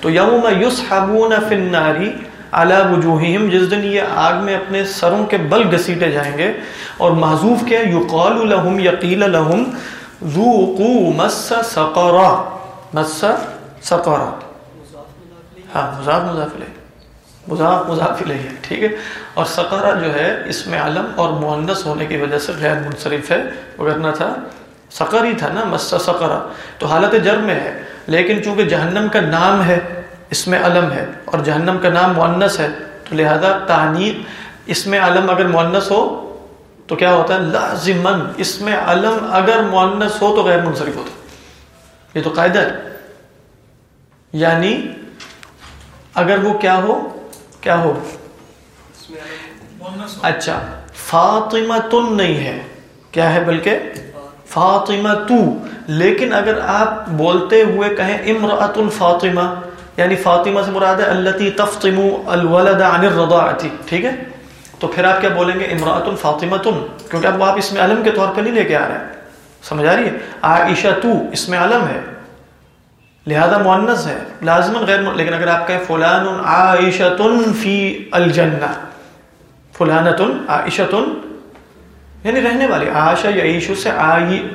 تو یوم یصحبون فی الناری علی وجوہہم جس دن یہ آگ میں اپنے سروں کے بل گھسیٹے جائیں گے اور محذوف کیا ہے؟ یقال لهم یقیل لهم ذوقوا مس سقرا مس سقرا ہاں مضاف مضاف الیہ. مضاف مضاف الیہ، ٹھیک ہے؟ اور سقرا جو ہے، اس میں علم اور مؤنث ہونے کی وجہ سے غیر منصرف ہے وغیرہ تھا، سقر ہی تھا نا، مس سقرا تو حالت جر میں ہے، لیکن چونکہ جہنم کا نام ہے، اس میں علم ہے، اور جہنم کا نام مؤنث ہے، تو لہذا تعنیق اس میں علم اگر مؤنث ہو تو کیا ہوتا ہے؟ لازمن اس میں علم اگر مؤنث ہو تو غیر منصرف ہوتا یہ تو قاعدہ ہے۔ یعنی اگر وہ کیا ہو؟ کیا ہو؟ اچھا فاطمہ تن نہیں ہے۔ کیا ہے بلکہ؟ فاطمہ تو لیکن اگر آپ بولتے ہوئے کہیں امرأت فاطمہ یعنی فاطمہ سے مراد ہے التی تفطم الولد عن الرضاعتی ٹھیک ہے؟ تو پھر آپ کیا بولیں گے؟ امرأت فاطمہ تن کیونکہ اب آپ اس میں علم کے طور پہ نہیں لے کے آ رہے ہیں۔ سمجھ آ رہی ہے؟ عائشہ تو اس میں علم ہے۔ لہذا مؤنث ہے۔ لازمن غیر لیکن اگر آپ کہیں فلان عائشہ فی الجنہ فلانت عائشہ یعنی رہنے والی، عائشہ یا عیشو سے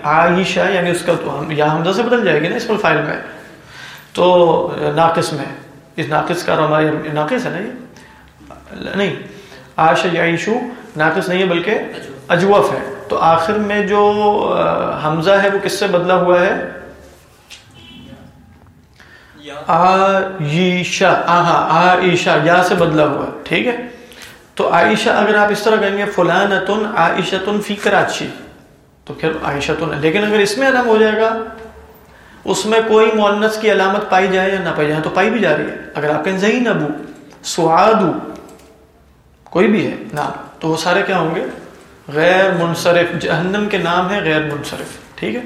عائشہ یعنی اس کا تو ہم، یا حمزہ سے بدل جائے گی نا اسم الفائل میں۔ تو ناقص میں اس ناقص کا رما ناقص ہے نا یہ۔ نہیں عائشہ یا عیشو ناقص نہیں ہے بلکہ اجوف ہے۔ تو آخر میں جو حمزہ ہے وہ کس سے بدلا ہوا ہے؟ عائشہ۔ آہا عائشہ یا سے بدلا ہوا ٹھیک ہے؟ تو عائشہ اگر آپ اس طرح کہیں گے فلانتن عائشتن فی کراچی تو پھر عائشتن لیکن اگر اس میں علم ہو جائے گا اس میں کوئی مونس کی علامت پائی جائے یا نہ پائی جائے تو پائی بھی جا رہی ہے۔ اگر آپ کہیں زینبو سعادو کوئی بھی ہے۔ نام تو وہ سارے کیا ہوں گے؟ غیر منصرف جہنم کے نام ہے غیر منصرف ٹھیک ہے؟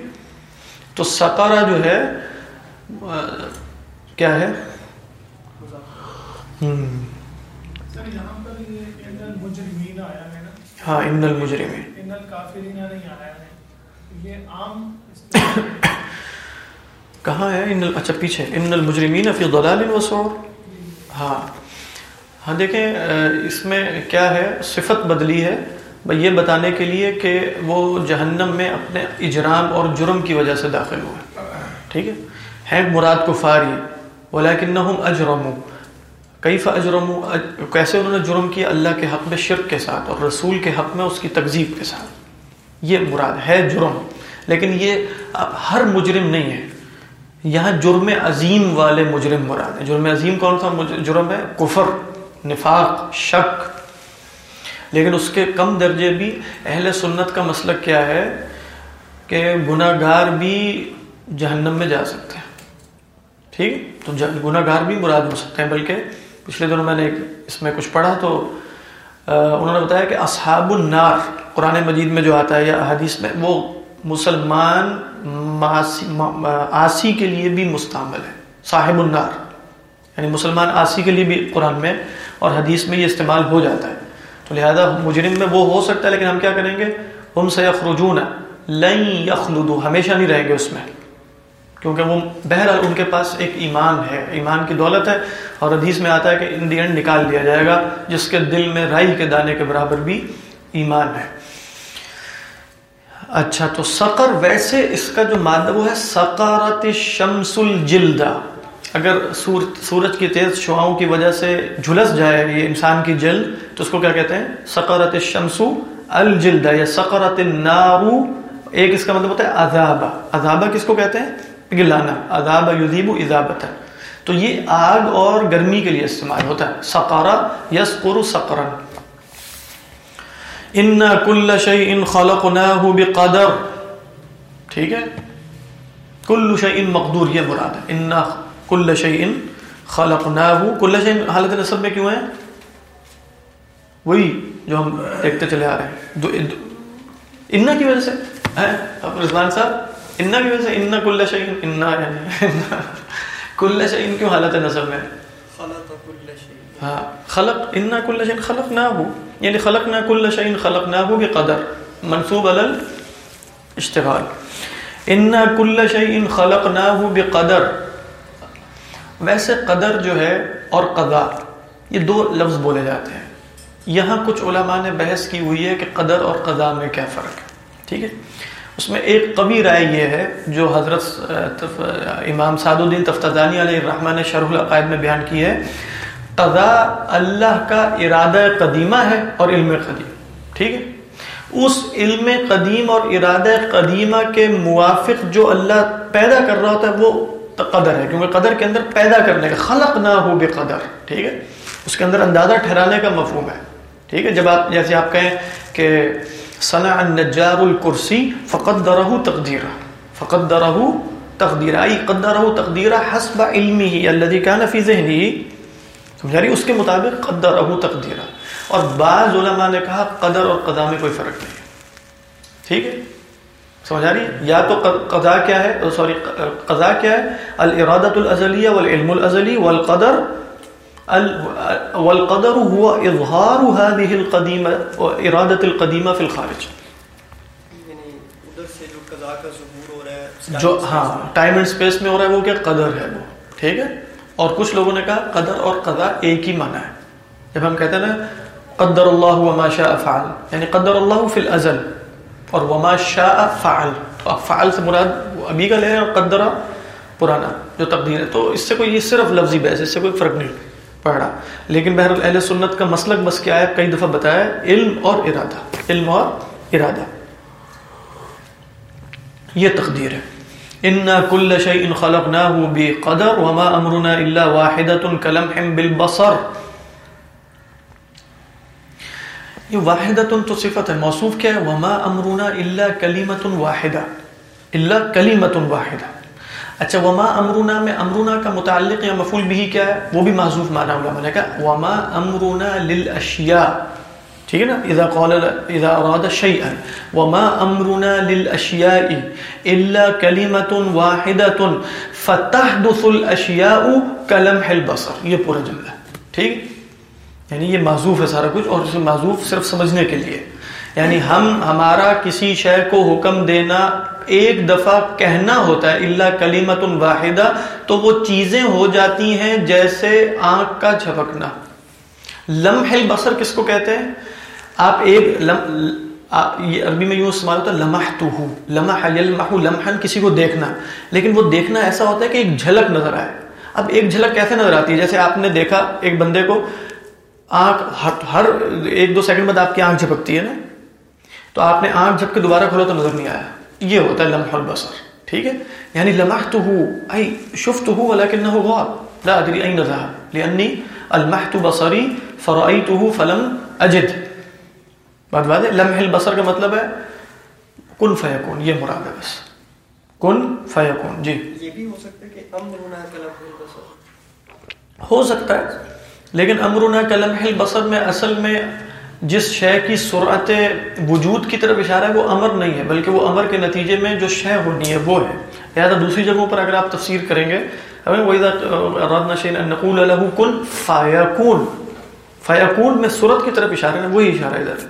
تو سقرہ جو ہے کیا ہے؟ ہاں ان المجرمین۔ کہاں ہے؟ ان اچھا پیچھے۔ ان المجرمین فی ضلال و سعور۔ ہاں۔ ہاں دیکھیں اس میں کیا ہے؟ صفت بدلی ہے۔ یہ بتانے کے لیے کہ وہ جہنم میں اپنے اجرام اور جرم کی وجہ سے داخل ہوئے۔ ٹھیک ہے؟ ہیں مراد کفاری۔ ولیکنہم اجرمو۔ کیف اجرمو؟ کیسے انہوں نے جرم کیا؟ اللہ کے حق میں شرک کے ساتھ اور رسول کے حق میں اس کی تکذیب کے ساتھ۔ یہ مراد ہے جرم۔ لیکن یہ ہر مجرم نہیں ہے۔ یہاں جرم عظیم والے مجرم مراد ہے جرم عظیم کون سا جرم ہے؟ کفر۔ نفاق، شک۔ لیکن اس کے کم درجے بھی اہل سنت کا مسلک کیا ہے کہ گناہ گار بھی جہنم میں جا سکتے ہیں۔ ٹھیک تو گناہ گار بھی مراد ہو سکتے ہیں، بلکہ پچھلے دنوں میں نے اس میں کچھ پڑھا تو انہوں نے بتایا کہ اصحاب النار، قرآن مجید میں جو آتا ہے یا حدیث میں، وہ مسلمان آسی کے لیے بھی مستعمل ہے۔ صاحب النار یعنی مسلمان آسی کے لیے بھی قرآن میں اور حدیث میں یہ استعمال ہو جاتا ہے۔ تو لہذا مجرم میں وہ ہو سکتا ہے، لیکن ہم کیا کریں گے؟ ہم سیخرجون، لن یخلدو، ہمیشہ نہیں رہیں گے اس میں۔ کیونکہ وہ بہرحال ان کے پاس ایک ایمان ہے، ایمان کی دولت ہے۔ اور حدیث میں آتا ہے کہ ان دی اینڈ نکال دیا جائے گا، جس کے دل میں رائی کے دانے کے برابر بھی ایمان ہے۔ اچھا تو سقر، ویسے اس کا جو مادہ وہ ہے سقارت شمس الجلدہ۔ اگر سورج کی تیز شعاؤں کی وجہ سے جھلس جائے یہ انسان کی جلد، تو اس کو کیا کہتے ہیں؟ سقرت الشمس الجلدہ یا سقرت النار، ایک اس کا مطلب ہوتا ہے عذابہ۔ عذابہ کس کو کہتے ہیں؟ پگلانا عذاب یذیب اذابت تو یہ آگ اور گرمی کے لیے استعمال ہوتا ہے۔ سقارا یسقر سقرا۔ ان کل شیء خلقناه بقدر۔ ٹھیک ہے؟ کل شیء مقدور، یہ مراد ہے۔ ان کل شیء خلقناه کل شیء حالت نصب میں کیوں ہے؟ وہی جو ہم دیکھتے چلے آ رہے ہیں۔ دو انا کی وجہ سے۔ رضوان صاحب انا کی وجہ سے انا کل شعین انا یعنی کل شعین کیوں حالت نظر میں؟ خلق ہاں خلق انا کل شعین خلق نہ ہو یعنی خلق نہ کل شعین خلق نہ ہو بقدر منصوب علل اشتغال انا کل شعین خلق نہ ہو بقدر ویسے قدر جو ہے اور قضا، یہ دو لفظ بولے جاتے ہیں۔ یہاں کچھ علماء نے بحث کی ہوئی ہے کہ قدر اور قضا میں کیا فرق ہے۔ ٹھیک ہے؟ اس میں ایک قوی رائے یہ ہے جو حضرت امام سعد الدین تفتانی علیہ الرحمٰن نے شرح العقائد میں بیان کی ہے۔ قضا اللہ کا ارادہ قدیمہ ہے اور علم قدیم۔ ٹھیک ہے؟ اس علم قدیم اور ارادہ قدیمہ کے موافق جو اللہ پیدا کر رہا ہوتا ہے وہ قدر ہے، کیونکہ قدر کے اندر پیدا کرنے کا خلق نہ ہو بے قدر ٹھیک ہے؟ اس کے اندر اندازہ ٹھہرانے کا مفہوم ہے، ٹھیک ہے؟ جب آپ، جیسے آپ کہیں کہ صنع النجار الکرسی فقط درہ تقدیرہ فقط درہ تقدیرہ ای قدرہ تقدیرہ حسب علمی ہی الذي كان فی ذہنی، سمجھا رہی؟ اس کے مطابق قدرہ تقدیرہ اور بعض علماء نے کہا قدر اور قضا میں کوئی فرق نہیں ہے، ٹھیک ہے؟ سمجھا رہی یا تو قضا کیا ہے؟ سوری قضا کیا ہے؟ الارادۃ الازلیہ والعلم الازلی والقدر والقدر هو اظهار هذه القديمه ارادۃ القدیمہ فی الخارج. جو ہاں ٹائم اینڈ اسپیس میں ہو رہا ہے وہ کیا؟ قدر ہے وہ، ٹھیک ہے؟ اور کچھ لوگوں نے کہا قدر اور قضا ایک ہی معنی ہے۔ جب ہم کہتے ہیں نا قدر اللہ وما شاء فعل یعنی قدر اللہ فی الازل اور وما شاء فعل۔ تو اب فعل سے مراد ابھی کا لے رہے ہیں اور قدرہ پرانا جو تقدیر ہے۔ تو اس سے کوئی یہ صرف لفظی بحث ہے، اس سے کوئی فرق نہیں پڑ رہا لیکن بہر اہل سنت کا مسلک بس کیا ہے، کئی دفعہ بتایا علم اور ارادہ۔ علم اور ارادہ۔ یہ تقدیر ہے۔ انا کل شيء خلقناه بقدر وما امرنا الا واحده كلمح بالبصر۔ یہ واحدۃ تو صفت ہے، موصوف کیا ہے؟ وما امرنا الا کلمۃ واحدہ۔ الا کلمۃ واحدہ۔ اچھا وما امرنا میں امرنا کا متعلق یا مفعول بھی کیا ہے؟ وہ بھی محذوف معنی علماء نے کہا۔ وما امرنا للاشیاء ٹھیک ہے نا؟ اذا قال اذا اراد شيئا۔ وما امرنا للاشياء الا كلمه واحده فتحدث الاشياء كلمح البصر۔ یہ پورا جملہ ٹھیک؟ یعنی یہ معذوف ہے سارا کچھ اور اسے معذوف صرف سمجھنے کے لیے۔ یعنی ہم، ہمارا کسی شے کو حکم دینا ایک دفعہ کہنا ہوتا ہے اللہ کلیمت واحدہ، تو وہ چیزیں ہو جاتی ہیں جیسے آنکھ کا جھپکنا۔ لمح البصر کس کو کہتے ہیں؟ آپ ایک لم یہ عربی میں یوں استعمال ہوتا ہے لمح تو ہو لمح یلمح لمحن کسی کو دیکھنا۔ لیکن وہ دیکھنا ایسا ہوتا ہے کہ ایک جھلک نظر آئے۔ اب ایک جھلک کیسے نظر آتی ہے؟ جیسے آپ نے دیکھا ایک بندے کو آنکھ ہر ایک دو سیکنڈ بعد آپ کی آنکھ جھپکتی ہے نا؟ تو آپ نے آنکھ جھپ کے دوبارہ کھولا تو نظر نہیں آیا۔ یہ ہوتا ہے لمح البصر ٹھیک ہے؟ یعنی لمحته اي شفته ولكنه غاب لا ادري اين ذهب لاني المحت بصري فرايته فلم اجد۔ بات بات ہے لمح البصر کا مطلب ہے کن فیکون یہ مراد ہے بس۔ کن فیکون جی۔ یہ بھی ہو سکتا ہے کہ البصر۔ ہو سکتا ہے۔ لیکن امرنا کلمح البصر میں اصل میں جس شے کی سرعت وجود کی طرف اشارہ ہے وہ امر نہیں ہے، بلکہ وہ امر کے نتیجے میں جو شے ہونی ہے وہ ہے۔ لہٰذا دوسری جگہوں پر اگر آپ تفسیر کریں گے، ہمیں وہی رادنا شین نقول الح کن فایقون فیقون میں صورت کی طرف اشارہ ہے، وہی اشارہ ادھر۔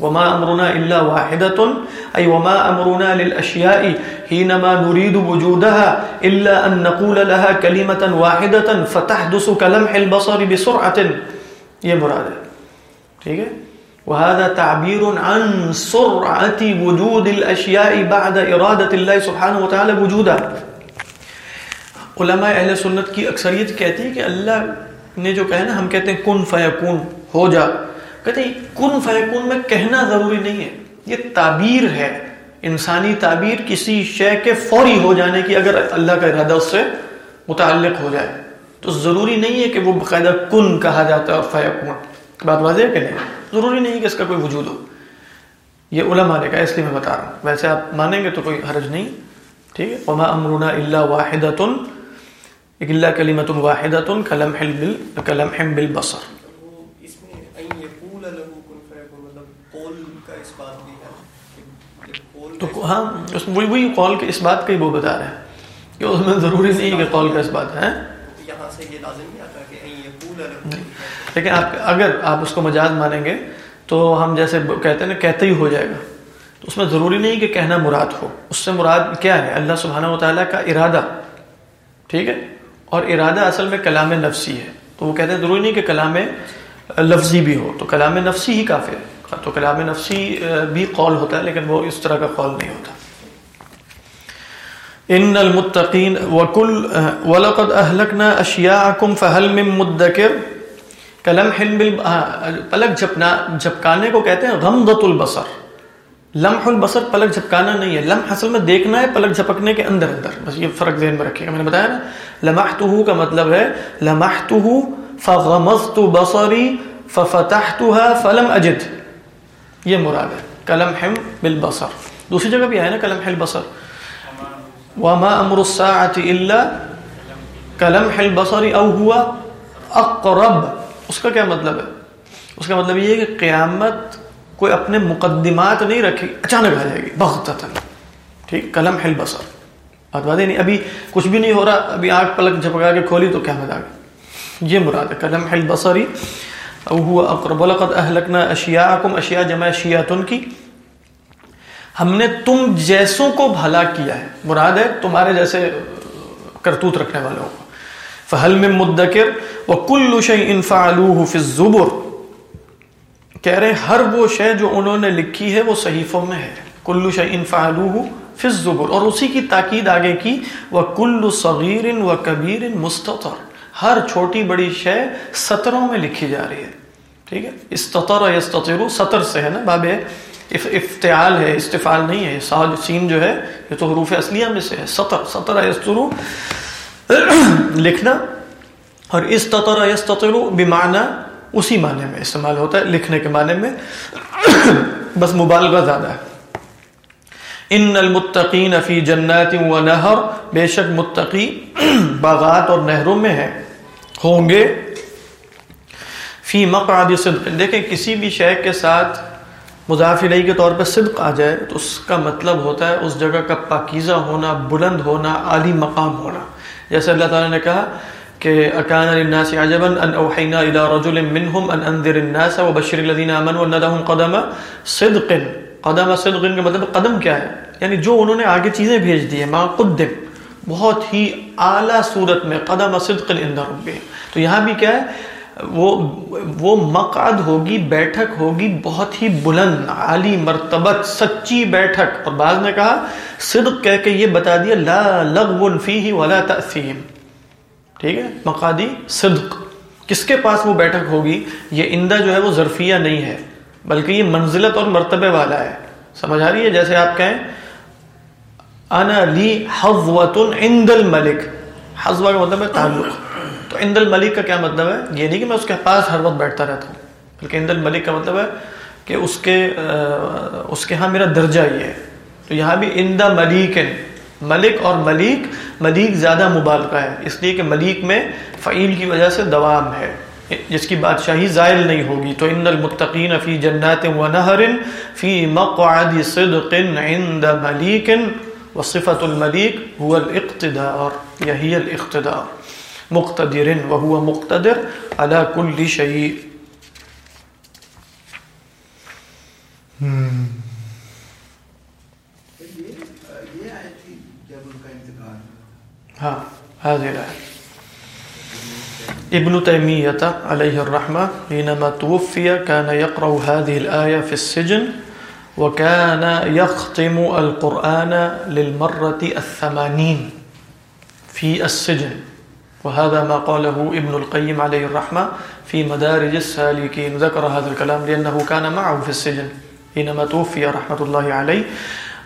وما امرنا الا واحدة اي وما امرنا للاشياء حينما نريد وجودها الا ان نقول لها كلمه واحده فتحدث كلمح البصر بسرعه یہ مراد ہے۔ ٹھیک ہے؟ وهذا تعبير عن سرعه وجود الاشياء بعد اراده الله سبحانه وتعالى وجودها۔ علماء اہل سنت کی اکثریت کہتی ہے کہ اللہ نے جو کہا نا، ہم کہتے ہیں، کن فیکون ہو جا۔ کہتے ہیں، کن فیکون میں کہنا ضروری نہیں ہے۔ یہ تعبیر ہے۔ انسانی تعبیر کسی شے کے فوری ہو جانے کی اگر اللہ کا ارادہ اس سے متعلق ہو جائے۔ تو ضروری نہیں ہے کہ وہ باقاعدہ کن کہا جاتا ہے اور فیکون۔ بات واضح ہے کہ نہیں؟ ضروری نہیں کہ اس کا کوئی وجود ہو۔ یہ علماء نے کہا، اس لیے میں بتا رہا ہوں۔ ویسے آپ مانیں گے تو کوئی حرج نہیں۔ ٹھیک ہے؟ وما امرنا الا واحدۃ الا کلمۃ واحدۃ کلمح بالبصر وہ اس میں ان یقول له تو ہاں اس وہی وہی قول کے اس بات کا ہی وہ بتا رہے ہیں کہ اس میں ضروری نہیں کہ قول کا اس بات ہے لیکن آپ اگر آپ اس کو مجاز مانیں گے تو ہم جیسے کہتے ہیں نا کہتے ہی ہو جائے گا۔ تو اس میں ضروری نہیں کہ کہنا مراد ہو۔ اس سے مراد کیا ہے؟ اللہ سبحانہ و تعالیٰ کا ارادہ۔ ٹھیک ہے؟ اور ارادہ اصل میں کلام نفسی ہے۔ تو وہ کہتے ہیں ضروری نہیں کہ کلام لفظی بھی ہو۔ تو کلام نفسی ہی کافی ہے۔ تو کلام نفسی بھی قول ہوتا ہے، لیکن وہ اس طرح کا قول نہیں ہوتا۔ ان المتقین وکل ولقد اہلکنا اشیاءکم فہل من مدکر۔ کلم حلم پلک جھپنا، جھپکانے کو کہتے ہیں غمضت البصر۔ لمح البصر پلک جھپکانا نہیں ہے۔ لمح اصل میں دیکھنا ہے، پلک جھپکنے کے اندر اندر۔ بس یہ فرق ذہن میں رکھیے گا۔ میں نے بتایا نا لمحتہ کا مطلب ہے لمحتہ فغمضت بصری ففتحتها فلم اجد۔ یہ مراد ہے، کلم حم بالبصر۔ دوسری جگہ بھی آیا نا کلم حل بصر۔ وما امر الساعة الا کلم حل بصری او ہوا اقرب اس کا کیا مطلب ہے؟ اس کا مطلب یہ ہے کہ قیامت کوئی اپنے مقدمات نہیں رکھے، اچانک آ جائے گی بہت ٹھیک؟ قلم حل بسر بات بات نہیں، ابھی کچھ بھی نہیں ہو رہا، ابھی آگ پلک جھپکا کے کھولی تو کیا مزہ گئی۔ یہ مراد ہے قلم حل بصری ہوا اقرب. لقد اہلکنا اشیاءکم اشیاء جمع شیعتن کی. ہم نے تم جیسوں کو بھلا کیا ہے. مراد ہے تمہارے جیسے کرتوت رکھنے والوں کو فہل میں مدکر وکل شیء فعلوه فی الزبر. کہہ رہے ہر وہ شے جو انہوں نے لکھی ہے وہ صحیفوں میں ہے. کلو شعین فعلوہ فی الزبر. اور اسی کی تاکید آگے کی. وہ کلو صغیر و کبیر مستطر. ہر چھوٹی بڑی شے سطروں میں لکھی جا رہی ہے۔ ٹھیک ہے؟ استطر یستطر سطر سے ہے نا؟ باب افتعال ہے، استفعال نہیں ہے ساج سین جو ہے، یہ تو حروف اصلیہ میں سے ہے۔ سطر سطر یستر لکھنا اور استطر یستطر بمعنی اسی معنی میں استعمال ہوتا ہے، لکھنے کے معنی میں۔ بس مبالغہ زیادہ ہے۔ ان المتقین فی جنات و نہر، بے شک متقی باغات اور نہروں میں ہے ہوں گے۔ فی مقعد صدق۔ دیکھیں، کسی بھی شے کے ساتھ مضاف علیہ کے طور پہ صدق آ جائے، تو اس کا مطلب ہوتا ہے اس جگہ کا پاکیزہ ہونا، بلند ہونا، عالی مقام ہونا۔ جیسے اللہ تعالیٰ نے کہا کہ اکان للناس عجبا ان اوحینا الى رجل منهم ان انذر الناس وبشر الذين امنوا ان لهم قدم صدق۔ قدم صدق کا مطلب قدم کیا ہے؟ یعنی جو انہوں نے آگے چیزیں بھیج دی ہیں ما قدم۔ بہت ہی اعلی صورت میں قدم صدق عند ربهم تو یہاں بھی کیا ہے؟ وہ وہ مقعد ہوگی، بیٹھک ہوگی، بہت ہی بلند، عالی مرتبت، سچی بیٹھک۔ اور بعض نے کہا، صدق کہہ کے یہ بتا دیا، لا لغو فیہ ولا تأثیم۔ ٹھیک ہے؟ مقادی صدق۔ کس کے پاس وہ بیٹھک ہوگی؟ یہ اندہ جو ہے وہ ظرفیہ نہیں ہے، بلکہ یہ منزلت اور مرتبے والا ہے۔ سمجھ آ رہی ہے؟ جیسے آپ کہیں انا لی حضوت عند الملک. حضوہ کا مطلب ہے تعلق. تو عند الملک کا کیا مطلب ہے؟ یہ نہیں کہ میں اس کے پاس ہر وقت بیٹھتا رہتا ہوں. بلکہ عند الملک کا مطلب ہے کہ اس کے اس کے ہاں میرا درجہ یہ ہے. تو یہاں بھی اندہ ملیک ملک اور ملیک ملیک زیادہ مبالغہ ہے. اس لیے کہ ملیک میں فعیل کی وجہ سے دوام ہے. جس کی بادشاہی زائل نہیں ہوگی. تو ان المتقین فی جنات و نہر فی مقعد صدق عند ملیک وصفت الملیک هو الاقتدار یہی الاقتدار. مقتدر وهو مقتدر على كل شيء. ها هذه الآية. ابن تيمية عليه الرحمة حينما توفي كان يقرأ هذه الآية في السجن. وكان يختم القرآن للمرة الثمانين في السجن. وهذا ما قاله ابن القيم عليه الرحمة في مدارج السالكين. ذكر هذا الكلام لأنه كان معه في السجن حينما توفي رحمة الله عليه.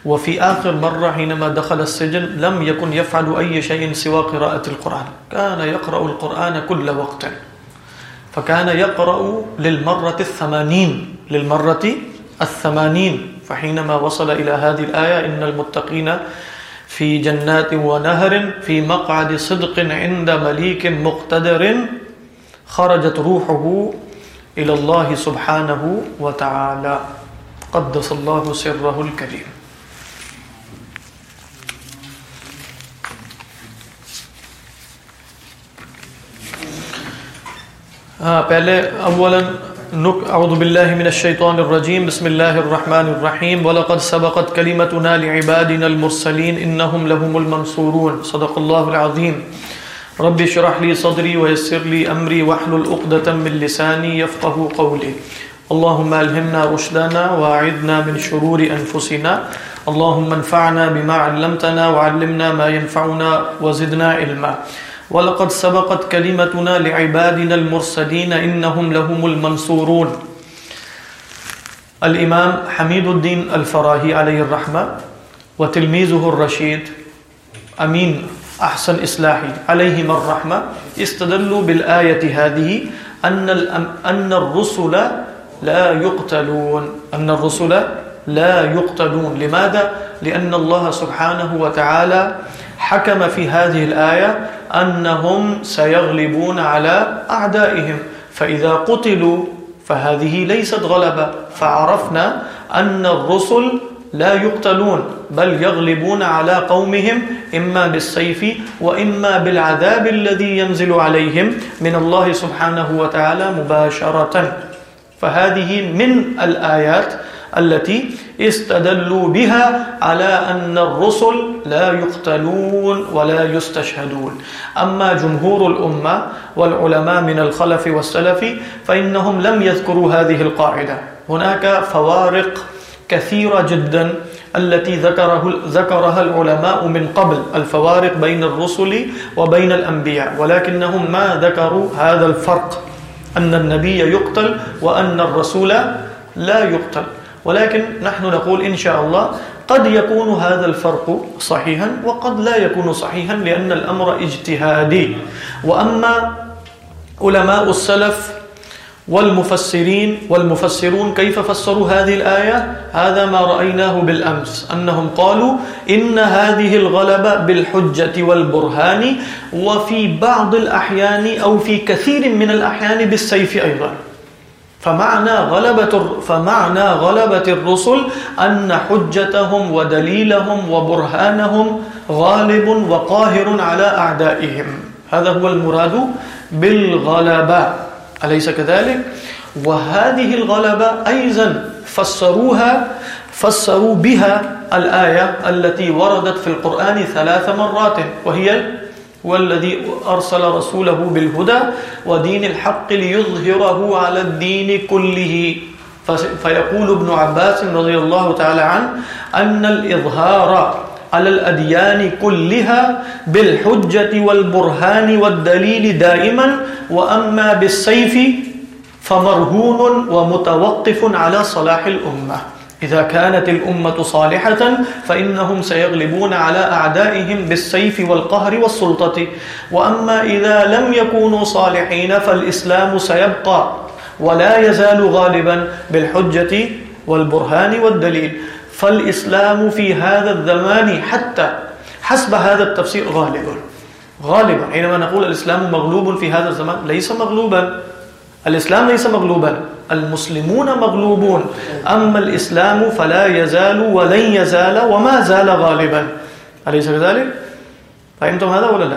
وفي آخر مرة حينما دخل السجن لم يكن يفعل أي شيء سوى قراءة القرآن. كان يقرأ القرآن كل وقت. فكان يقرأ للمرة الثمانين للمرة الثمانين، فحينما وصل إلى هذه الآية، إن المتقين في جنات ونهر، في مقعد صدق عند مليك مقتدر، خرجت روحه إلى الله سبحانه وتعالى. قدس الله سره الكريم. ہاں پہلے اولاً اعوذ باللہ من الشیطان الرجیم، بسم اللہ الرحمن الرحیم، ولقد سبقت کلمتنا لعبادنا المرسلین، انہم لهم المنصورون. صدق اللہ العظیم. رب شرح لی صدری ویسر لی امری وحلل اقدتا من لسانی یفقہ قولی. اللهم الهمنا رشدنا واعذنا من شرور انفسنا. اللهم انفعنا بما علمتنا وعلمنا ما ينفعنا وزدنا علما. ولقد سبقت كلمتنا لعبادنا المرسلين انهم لهم المنصورون. الامام حميد الدين الفراهي عليه الرحمه وتلميذه الرشيد امين احسن اصلاحي عليهم الرحمه استدلوا بالايه هذه ان ان الرسل لا يقتلون. ان الرسل لا يقتلون. لماذا؟ لان الله سبحانه وتعالى حكم في هذه الايه انهم سيغلبون على اعدائهم فاذا قتلوا فهذه ليست غلبه فعرفنا ان الرسل لا يقتلون، بل يغلبون على قومهم اما بالسيف واما بالعذاب الذي ينزل عليهم من الله سبحانه وتعالى مباشره فهذه من الايات التي استدلوا بها على أن الرسل لا يقتلون ولا يستشهدون. أما جمهور الأمة والعلماء من الخلف والسلف فإنهم لم يذكروا هذه القاعدة. هناك فوارق كثيرة جدا التي ذكره ذكرها العلماء من قبل، الفوارق بين الرسل وبين الأنبياء، ولكنهم ما ذكروا هذا الفرق، أن النبي يقتل وأن الرسول لا يقتل. ولكن نحن نقول إن شاء الله قد يكون هذا الفرق صحيحا وقد لا يكون صحيحا لأن الأمر اجتهادي. وأما علماء السلف والمفسرين، والمفسرون كيف فسروا هذه الآية؟ هذا ما رأيناه بالأمس، أنهم قالوا إن هذه الغلبة بالحجة والبرهان وفي بعض الأحيان أو في كثير من الأحيان بالسيف أيضا. فمعنى غلبة فمعنى غلبة الرسل أن حجتهم ودليلهم وبرهانهم غالب وقاهر على أعدائهم هذا هو المراد بالغلبة أليس كذلك؟ وهذه الغلبة أيضا فسروها فسروا بها الآية التي وردت في القرآن ثلاث مرات، وهي والذي أرسل رسوله بالهدى ودين الحق ليظهره على الدين كله. فيقول ابن عباس رضي الله تعالى عنه أن الإظهار على الأديان كلها بالحجة والبرهان والدليل دائما، وأما بالسيف فمرهون ومتوقف على صلاح الأمة. إذا كانت الأمة صالحة فإنهم سيغلبون على أعدائهم بالسيف والقهر والسلطة. وأما إذا لم يكونوا صالحين فالإسلام سيبقى ولا يزال غالبا بالحجة والبرهان والدليل. فالإسلام في هذا الزمان حتى حسب هذا التفسير غالب. غالبا حينما نقول الإسلام مغلوب في هذا الزمان ليس مغلوبا. الإسلام ليس مغلوبا. المسلمون مغلوبون أما الإسلام فلا يزال ولن يزال وما زال غالبا أليس كذلك؟ فهمتم هذا ولا لا؟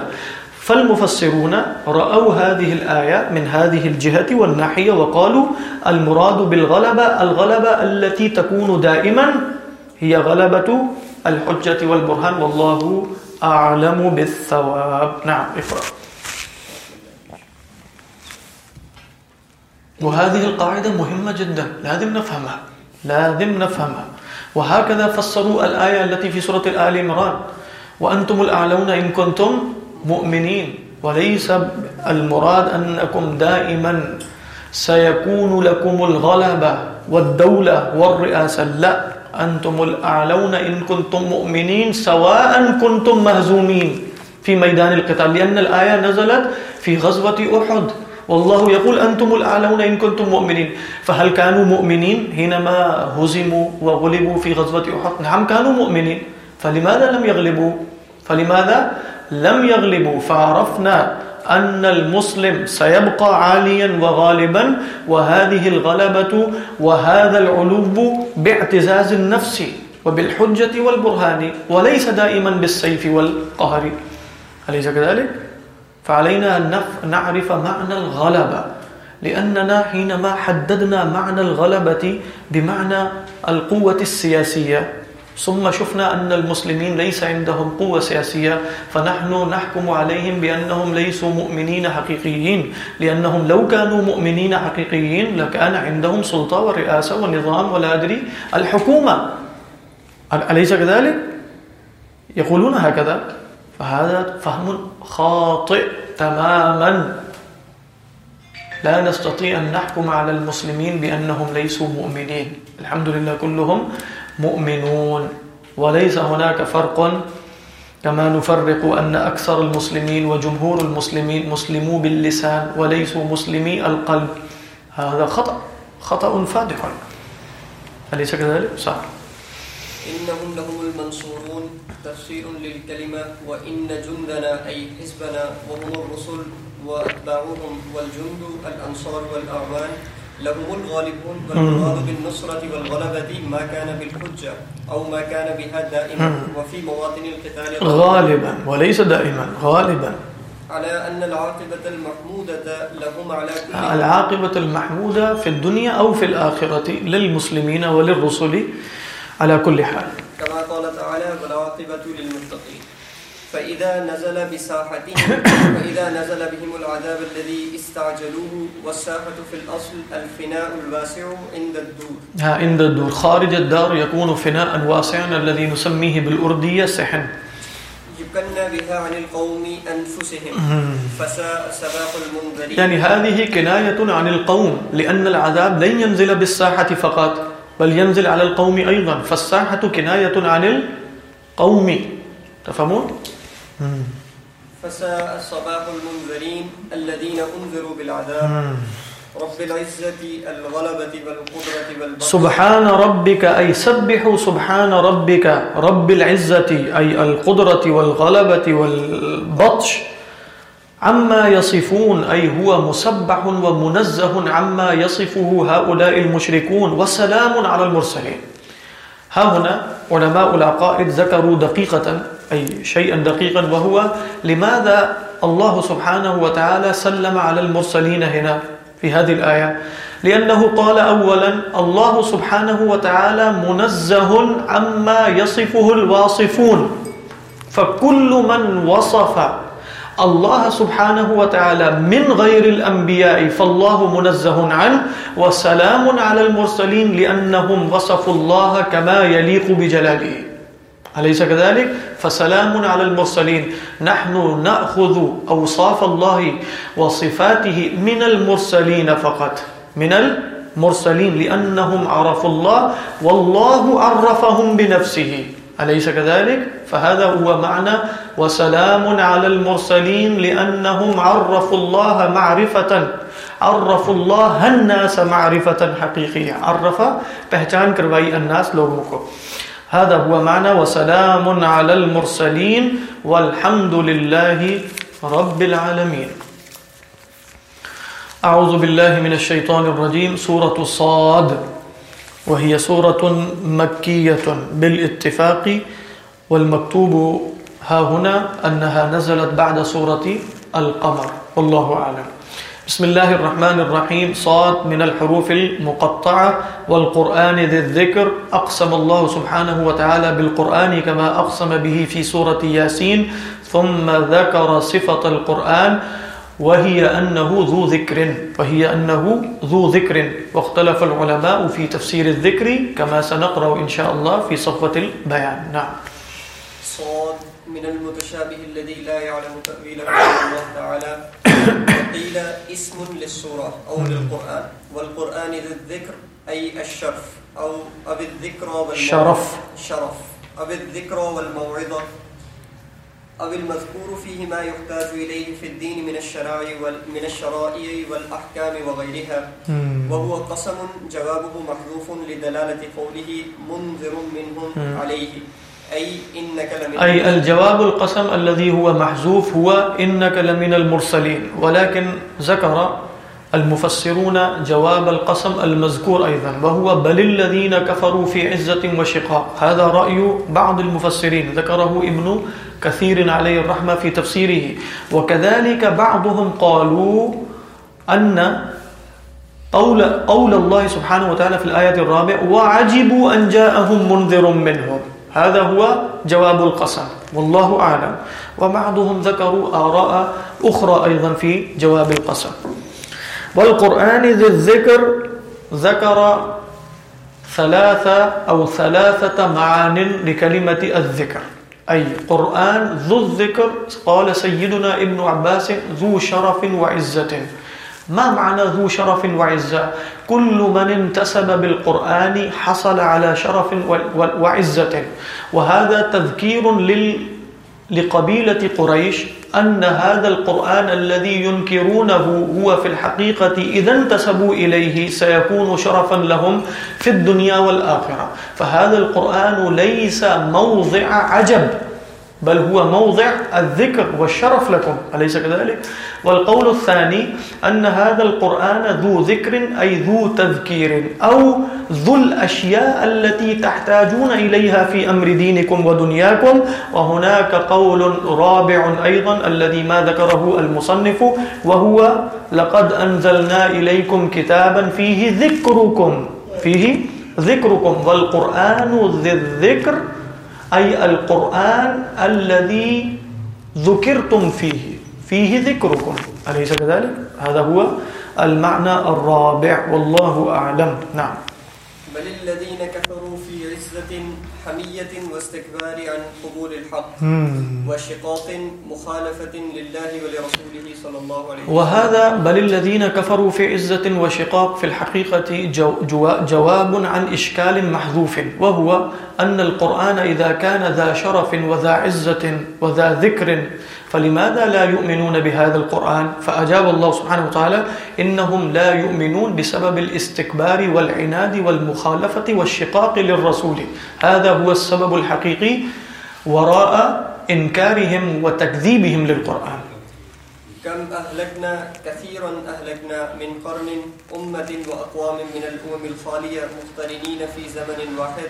فالمفسرون رأوا هذه الآية من هذه الجهة والناحية وقالوا المراد بالغلبة، الغلبة التي تكون دائما هي غلبة الحجة والبرهان، والله أعلم بالثواب نعم، اقرأ وهذه القاعدة مهمة جدا. لازم نفهمها. لازم نفهمها. وهكذا فسروا الآية التي في سورة الآل عمران. وأنتم الأعلون إن كنتم مؤمنين. وليس المراد أنكم دائما. سيكون لكم الغلبة والدولة والرئاسة. لا. أنتم الأعلون إن كنتم مؤمنين. سواء كنتم مهزومين. في ميدان القتال. لأن الآية نزلت في غزوة أحد. والله يقول أنتم الأعلون إن كنتم مؤمنين. فهل كانوا مؤمنين حينما هزموا وغلبوا في غزوة أحد؟ نعم، كانوا مؤمنين. فلماذا لم يغلبوا؟ فلماذا لم يغلبوا؟ فعرفنا أن المسلم سيبقى عاليا وغالبا، وهذه الغلبة وهذا العلو باعتزاز النفس وبالحجة والبرهان، وليس دائما بالسيف والقهر. أليس كذلك؟ فعلينا أن نعرف معنى الغلبة لأننا حينما حددنا معنى الغلبة بمعنى القوة السياسية ثم شفنا أن المسلمين ليس عندهم قوة سياسية فنحن نحكم عليهم بأنهم ليسوا مؤمنين حقيقيين لأنهم لو كانوا مؤمنين حقيقيين لكان عندهم سلطة ورئاسة ونظام ولا أدري الحكومة أليس كذلك؟ يقولون هكذا. فهذا فهم خاطئ تماما. لا نستطيع أن نحكم على المسلمين بأنهم ليسوا مؤمنين. الحمد لله كلهم مؤمنون. وليس هناك فرق كما نفرق أن أكثر المسلمين وجمهور المسلمين مسلموا باللسان وليسوا مسلمي القلب. هذا خطأ. خطأ فادح. أليس كذلك؟ صح. إنهم لهم المنصورون. تفسير للكلمة وإن جندنا أي حزبنا وهم الرسل وأتباعهم والجند الأنصار والأعوان لهم الغالبون والمراد بالنصرة والغلبة ما كان بالحجة أو ما كان بها دائما وفي مواطن القتال غالبا وليس دائما غالبا. على أن العاقبة المحمودة لهم على كل العاقبة المحمودة في الدنيا أو في الآخرة للمسلمين وللرسل على كل حال. كما قال تعالى والعاقبة للمتقين. فإذا نزل بساحتهم فإذا نزل بهم العذاب الذي استعجلوه والساحة في الأصل الفناء الواسع عند الدور. ها عند الدور. خارج الدار يكون فناء واسعا الذي نسميه بالأردية سحن يكن بها عن القوم أنفسهم. فساء سباق المنذرين. يعني هذه كناية عن القوم لأن العذاب لن ينزل بالساحة فقط. بل ينزل على القوم أيضا. فالساحة كناية عن القوم. تفهمون؟ فساء صباح المنذرين الذين أنذروا بالعذاب. رب العزة الغلبة والقدرة والبطش سبحان ربك أي سبحوا سبحان ربك رب العزة أي القدرة والغلبة والبطش. عما يصفون، أي هو مسبح ومنزه عما يصفه هؤلاء المشركون، وسلام على المرسلين. ها هنا علماء العقائد ذكروا دقيقة، أي شيئا دقيقا، وهو لماذا الله سبحانه وتعالى سلم على المرسلين هنا في هذه الآية؟ لأنه قال أولا، الله سبحانه وتعالى منزه عما يصفه الواصفون. فكل من وصف الله سبحانه وتعالى من غير الأنبياء فالله منزه عنه وسلام على المرسلين لأنهم وصفوا الله كما يليق بجلاله أليس كذلك؟ فسلام على المرسلين نحن نأخذ أوصاف الله وصفاته من المرسلين فقط من المرسلين لأنهم عرفوا الله والله عرفهم بنفسه أليس كذلك؟ فهذا هو معنى وسلام على المرسلين لأنهم عرفوا الله معرفة، عرفوا الله الناس معرفة حقيقية. عرف، پہچان کروائی الناس لوگوں کو. هذا هو معنى وسلام على المرسلين والحمد لله رب العالمين. أعوذ بالله من الشيطان الرجيم. سورة صاد وهي سورة مكية بالاتفاق والمكتوب ها هنا أنها نزلت بعد سورة القمر. والله أعلم. بسم الله الرحمن الرحيم. صاد من الحروف المقطعة. والقرآن ذي الذكر. أقسم الله سبحانه وتعالى بالقرآن كما أقسم به في سورة ياسين. ثم ذكر صفة القرآن. وهي أنه ذو ذكر. وهي أنه ذو ذكر. واختلف العلماء في تفسير الذكر كما سنقرأ إن شاء الله في صفوة البيان. نعم. صاد من المتشابه الذي لا يعلم تأويله إلا الله تعالى. وقيل اسم للسورة أو للقرآن. والقرآن ذي الذكر أي الشرف أو أو الذكرى والموعظة. شرف. أو الذكرى والموعظة. أو المذكور فيه ما يحتاج إليه في الدين من الشرائع من الشرائع والأحكام وغيرها. وهو قسم جوابه محذوف لدلالة قوله منذر منهم عليه. أي الجواب القسم الذي هو محذوف هو إنك لمن المرسلين. ولكن ذكر المفسرون جواب القسم المذكور أيضا وهو بل الذين كفروا في عزة وشقاق هذا رأي بعض المفسرين. ذكره ابن كثير عليه الرحمة في تفسيره. وكذلك بعضهم قالوا أن قول, قول الله سبحانه وتعالى في الآية الرابعة وعجبوا أن جاءهم منذر منهم. هذا هو جواب القسم. والله أعلم. وبعضهم ذكروا آراء أخرى أيضا في جواب القسم. والقرآن ذي الذكر ذكر ثلاثة أو ثلاثة معان لكلمة الذكر. أي قرآن ذو الذكر، قال سيدنا ابن عباس، ذو شرف وعزة. ما معنى ذو شرف وعزة؟ كل من انتسب بالقرآن حصل على شرف وعزة. وهذا تذكير لل لقبيلة قريش أن هذا القرآن الذي ينكرونه هو في الحقيقة إذا انتسبوا إليه سيكون شرفا لهم في الدنيا والآخرة. فهذا القرآن ليس موضع عجب. بل هو موضع الذكر والشرف لكم، أليس كذلك؟ والقول الثاني أن هذا القرآن ذو ذكر، أي ذو تذكير، أو ذو الأشياء التي تحتاجون إليها في أمر دينكم ودنياكم وهناك قول رابع أيضا، الذي ما ذكره المصنف، وهو لقد أنزلنا إليكم كتابا فيه ذكركم فيه ذكركم، والقرآن ذي الذكر اي القرآن الذي ذكرتم فيه. فيه ذكركم. أليس كذلك؟ هذا هو المعنى الرابع. والله أعلم. نعم. بل الذين كفروا في عزة حمية واستكبار عن قبول الحق وشقاق مخالفة لله ولرسوله صلى الله عليه وسلم وهذا بل الذين كفروا في عزة وشقاق في الحقيقة جو جواب عن إشكال محذوف وهو أن القرآن إذا كان ذا شرف وذا عزة وذا ذكر فلماذا لا يؤمنون بهذا القرآن؟ فأجاب الله سبحانه وتعالى، إنهم لا يؤمنون بسبب الاستكبار والعناد والمخالفة والشقاق للرسول. هذا هو السبب الحقيقي وراء إنكارهم وتكذيبهم للقرآن. كم أهلكنا كثيرا أهلكنا من قرن أمة وأقوام من الأمم الخالية مقترنين في زمن واحد.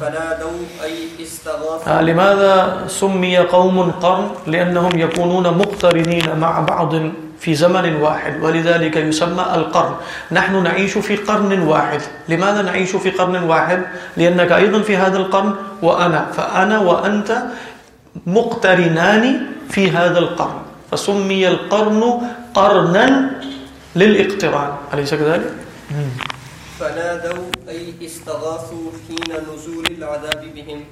فنادوا أي استغاثوا. لماذا سمي قوم قرن؟ لأنهم يكونون مقترنين مع بعض في زمن واحد ولذلك يسمى القرن. نحن نعيش في قرن واحد. لماذا نعيش في قرن واحد؟ لأنك أيضا في هذا القرن وأنا. فأنا وأنت مقترنان في هذا القرن. فسمي القرن قرنا للاقتران. أليس كذلك؟ فنادوا أي استغاثوا حين نزول العذاب بهم.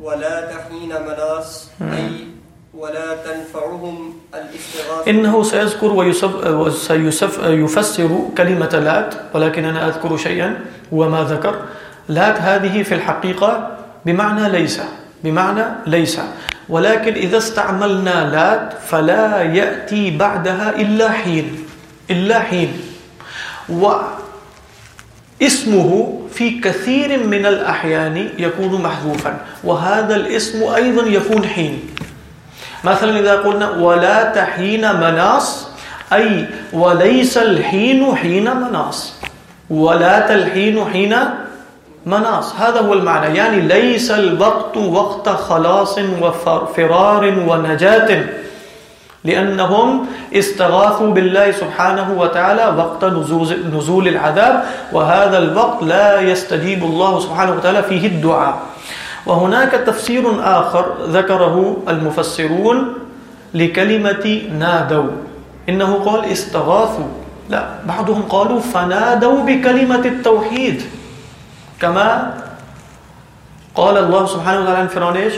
ولا تحين مناس أي ولا تنفعهم الاستغاثة. إنه سيذكر وسيفسر كلمة لات ولكن أنا أذكر شيئا وما ذكر. لات هذه في الحقيقة بمعنى ليس بمعنى ليس. ولكن إذا استعملنا لات فلا يأتي بعدها إلا حين إلا حين واسمه في كثير من الأحيان يكون محذوفا۔ وهذا الاسم أيضا يكون حين مثلا إذا قلنا ولا تحين مناص أي وليس الحين حين مناص۔ ولا تلحين حين مناص. هذا هو المعنى. یعنی يعني ليس الوقت وقت خلاص وفرار ونجاة لأنهم استغاثوا بالله سبحانه وتعالى وقت نزول العذاب. وهذا الوقت لا يستجيب الله سبحانه وتعالى فيه الدعاء. وهناك تفسير آخر ذكره المفسرون لكلمة نادوا. إنه قال استغاثوا. لا، بعضهم قالوا فنادوا بكلمة التوحيد. كما قال الله سبحانه وتعالى عن فرعون ايش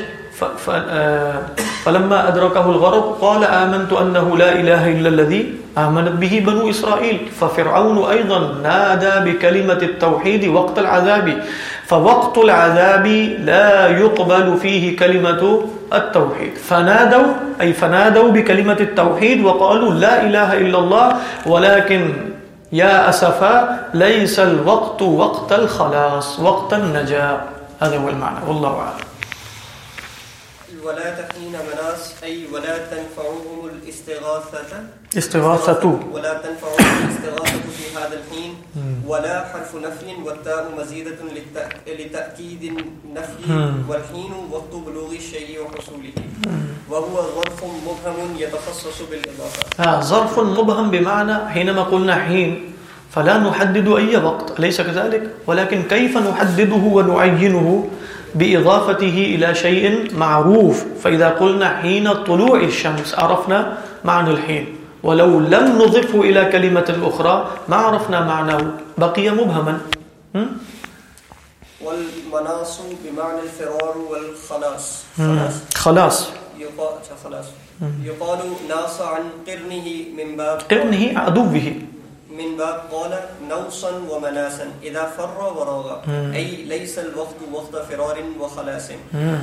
فلما أدركه الغرب قال آمنت أنه لا إله إلا الذي آمنت به بنو إسرائيل. ففرعون أيضا نادى بكلمة التوحيد وقت العذاب. فوقت العذاب لا يقبل فيه كلمة التوحيد. فنادوا، أي فنادوا بكلمة التوحيد وقالوا لا إله إلا الله، ولكن يا أسفا ليس الوقت وقت الخلاص وقت النجاة هذا هو المعنى والله أعلم ولا أي ولا تنفعهم الاستغاثة. استغاثة. ولا تنفعهم الاستغاثة في هذا الحين. ولا حرف نفي والتاء مزيدة لتأكيد النفي والحين وقت بلوغ الشيء وحصوله وهو ظرف مبهم يتخصص بالإضافة. آه ظرف مبهم بمعنى حينما قلنا حين فلا نحدد أي وقت أليس كذلك؟ ولكن كيف نحدده ونعينه؟ بإضافته إلى شيء معروف. فإذا قلنا حين طلوع الشمس عرفنا معنى الحين. ولو لم نضفه إلى كلمة أخرى ما عرفنا معناه بقي مبهما? والمناص بمعنى الفرار والخلاص. خلاص خلاص. يقال خلاص. يقال ناص عن قرنه من باب. قرنه عدوه. من باب قال نوصا ومناسا إذا فر وراغ أي ليس الوقت وقت فرار وخلاص.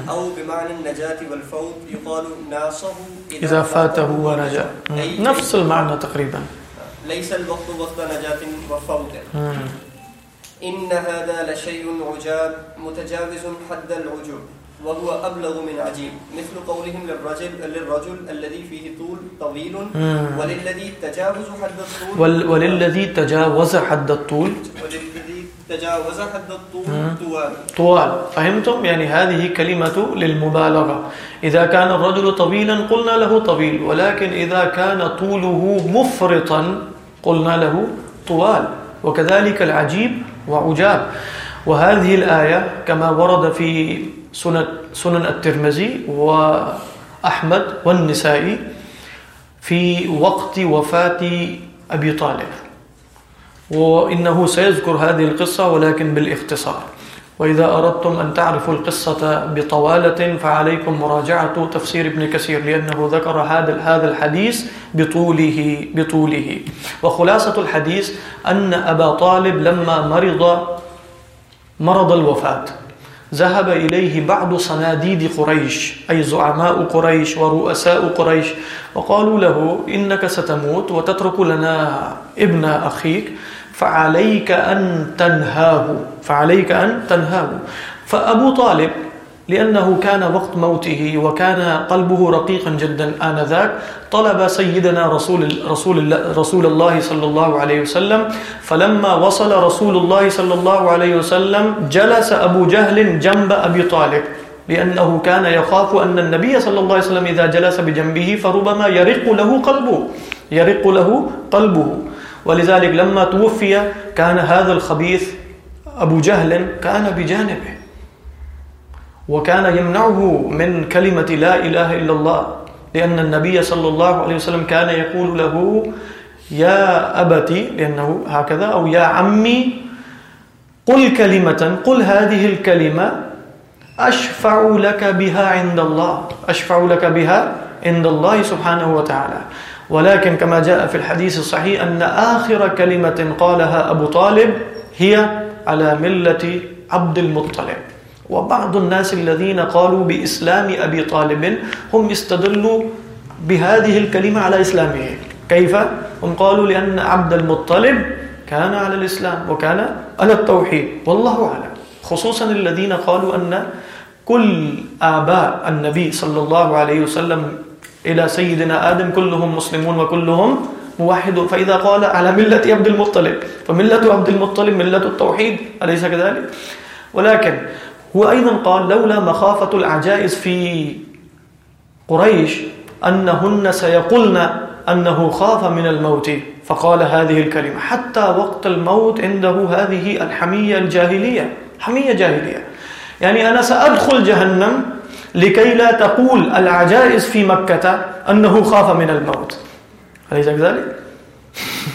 أو بمعنى النجاة والفوت يقال ناصه إذا فاته أي نفس المعنى تقريبا. ليس الوقت وقت نجاة وفوت. إن هذا لشيء عجاب متجاوز حد العجوب. وهو أبلغ من عجيب. مثل قولهم للرجل, للرجل الذي فيه طول طويل وللذي تجاوز حد الطول ول وللذي تجاوز حد الطول. وللذي تجاوز حد الطول طوال. طوال. فهمتم؟ يعني هذه كلمة للمبالغة. إذا كان الرجل طويلا قلنا له طويل. ولكن إذا كان طوله مفرطا قلنا له طوال. وكذلك العجيب وعجاب. وهذه الآية كما ورد في سنن, سنن الترمذي وأحمد والنسائي في وقت وفاة أبي طالب. وإنه سيذكر هذه القصة ولكن بالاختصار. وإذا أردتم أن تعرفوا القصة بطوالة فعليكم مراجعة تفسير ابن كثير لأنه ذكر هذا هذا الحديث بطوله بطوله. وخلاصة الحديث أن أبا طالب لما مرض مرض الوفاة ذهب إليه بعض صناديد قريش، أي زعماء قريش ورؤساء قريش، وقالوا له إنك ستموت وتترك لنا ابن أخيك، فعليك أن تنهاه، فعليك أن تنهاه. فأبو طالب لأنه كان وقت موته وكان قلبه رقيقا جدا آنذاك. طلب سيدنا رسول رسول رسول الله صلى الله عليه وسلم. فلما وصل رسول الله صلى الله عليه وسلم، جلس أبو جهل جنب أبي طالب. لأنه كان يخاف أن النبي صلى الله عليه وسلم إذا جلس بجنبه فربما يرق له قلبه. يرق له قلبه. ولذلك لما توفي كان هذا الخبيث أبو جهل كان بجانبه. وكان يمنعه من كلمة لا إله إلا الله، لأن النبي صلى الله عليه وسلم كان يقول له، يا أبتي لأنه هكذا، أو يا عمي، قل كلمة، قل هذه الكلمة، أشفع لك بها عند الله، أشفع لك بها عند الله سبحانه وتعالى. ولكن كما جاء في الحديث الصحيح أن آخر كلمة قالها أبو طالب هي على ملة عبد المطلب. وبعض الناس الذين قالوا بإسلام أبي طالب هم استدلوا بهذه الكلمة على إسلامه كيف؟ هم قالوا لأن عبد المطلب كان على الإسلام وكان على التوحيد والله أعلم خصوصا الذين قالوا أن كل آباء النبي صلى الله عليه وسلم إلى سيدنا آدم كلهم مسلمون وكلهم موحدون فإذا قال على ملة عبد المطلب، فملة عبد المطلب ملة التوحيد، أليس كذلك؟ ولكن هو أيضا قال لولا مخافة العجائز في قريش أنهن سيقولن أنه خاف من الموت، فقال هذه الكلمة. حتى وقت الموت عنده هذه الحمية الجاهلية. حمية جاهلية. يعني أنا سأدخل جهنم لكي لا تقول العجائز في مكة أنه خاف من الموت. أليس كذلك؟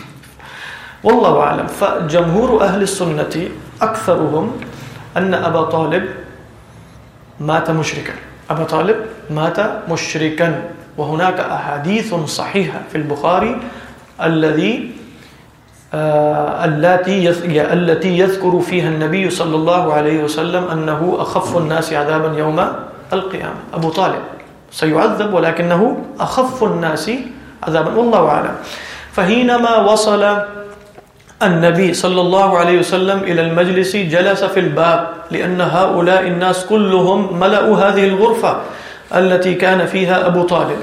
والله أعلم. فجمهور أهل السنة أكثرهم أن أبا طالب مات مشركا. أبا طالب مات مشركا. وهناك أحاديث صحيحة في البخاري الذي التي التي يذكر فيها النبي صلى الله عليه وسلم أنه أخف الناس عذابا يوم القيامة. أبو طالب سيعذب ولكنه أخف الناس عذابا. والله أعلم. فحينما وصل النبي صلى الله عليه وسلم إلى المجلس جلس في الباب لأن هؤلاء الناس كلهم ملأوا هذه الغرفة التي كان فيها أبو طالب.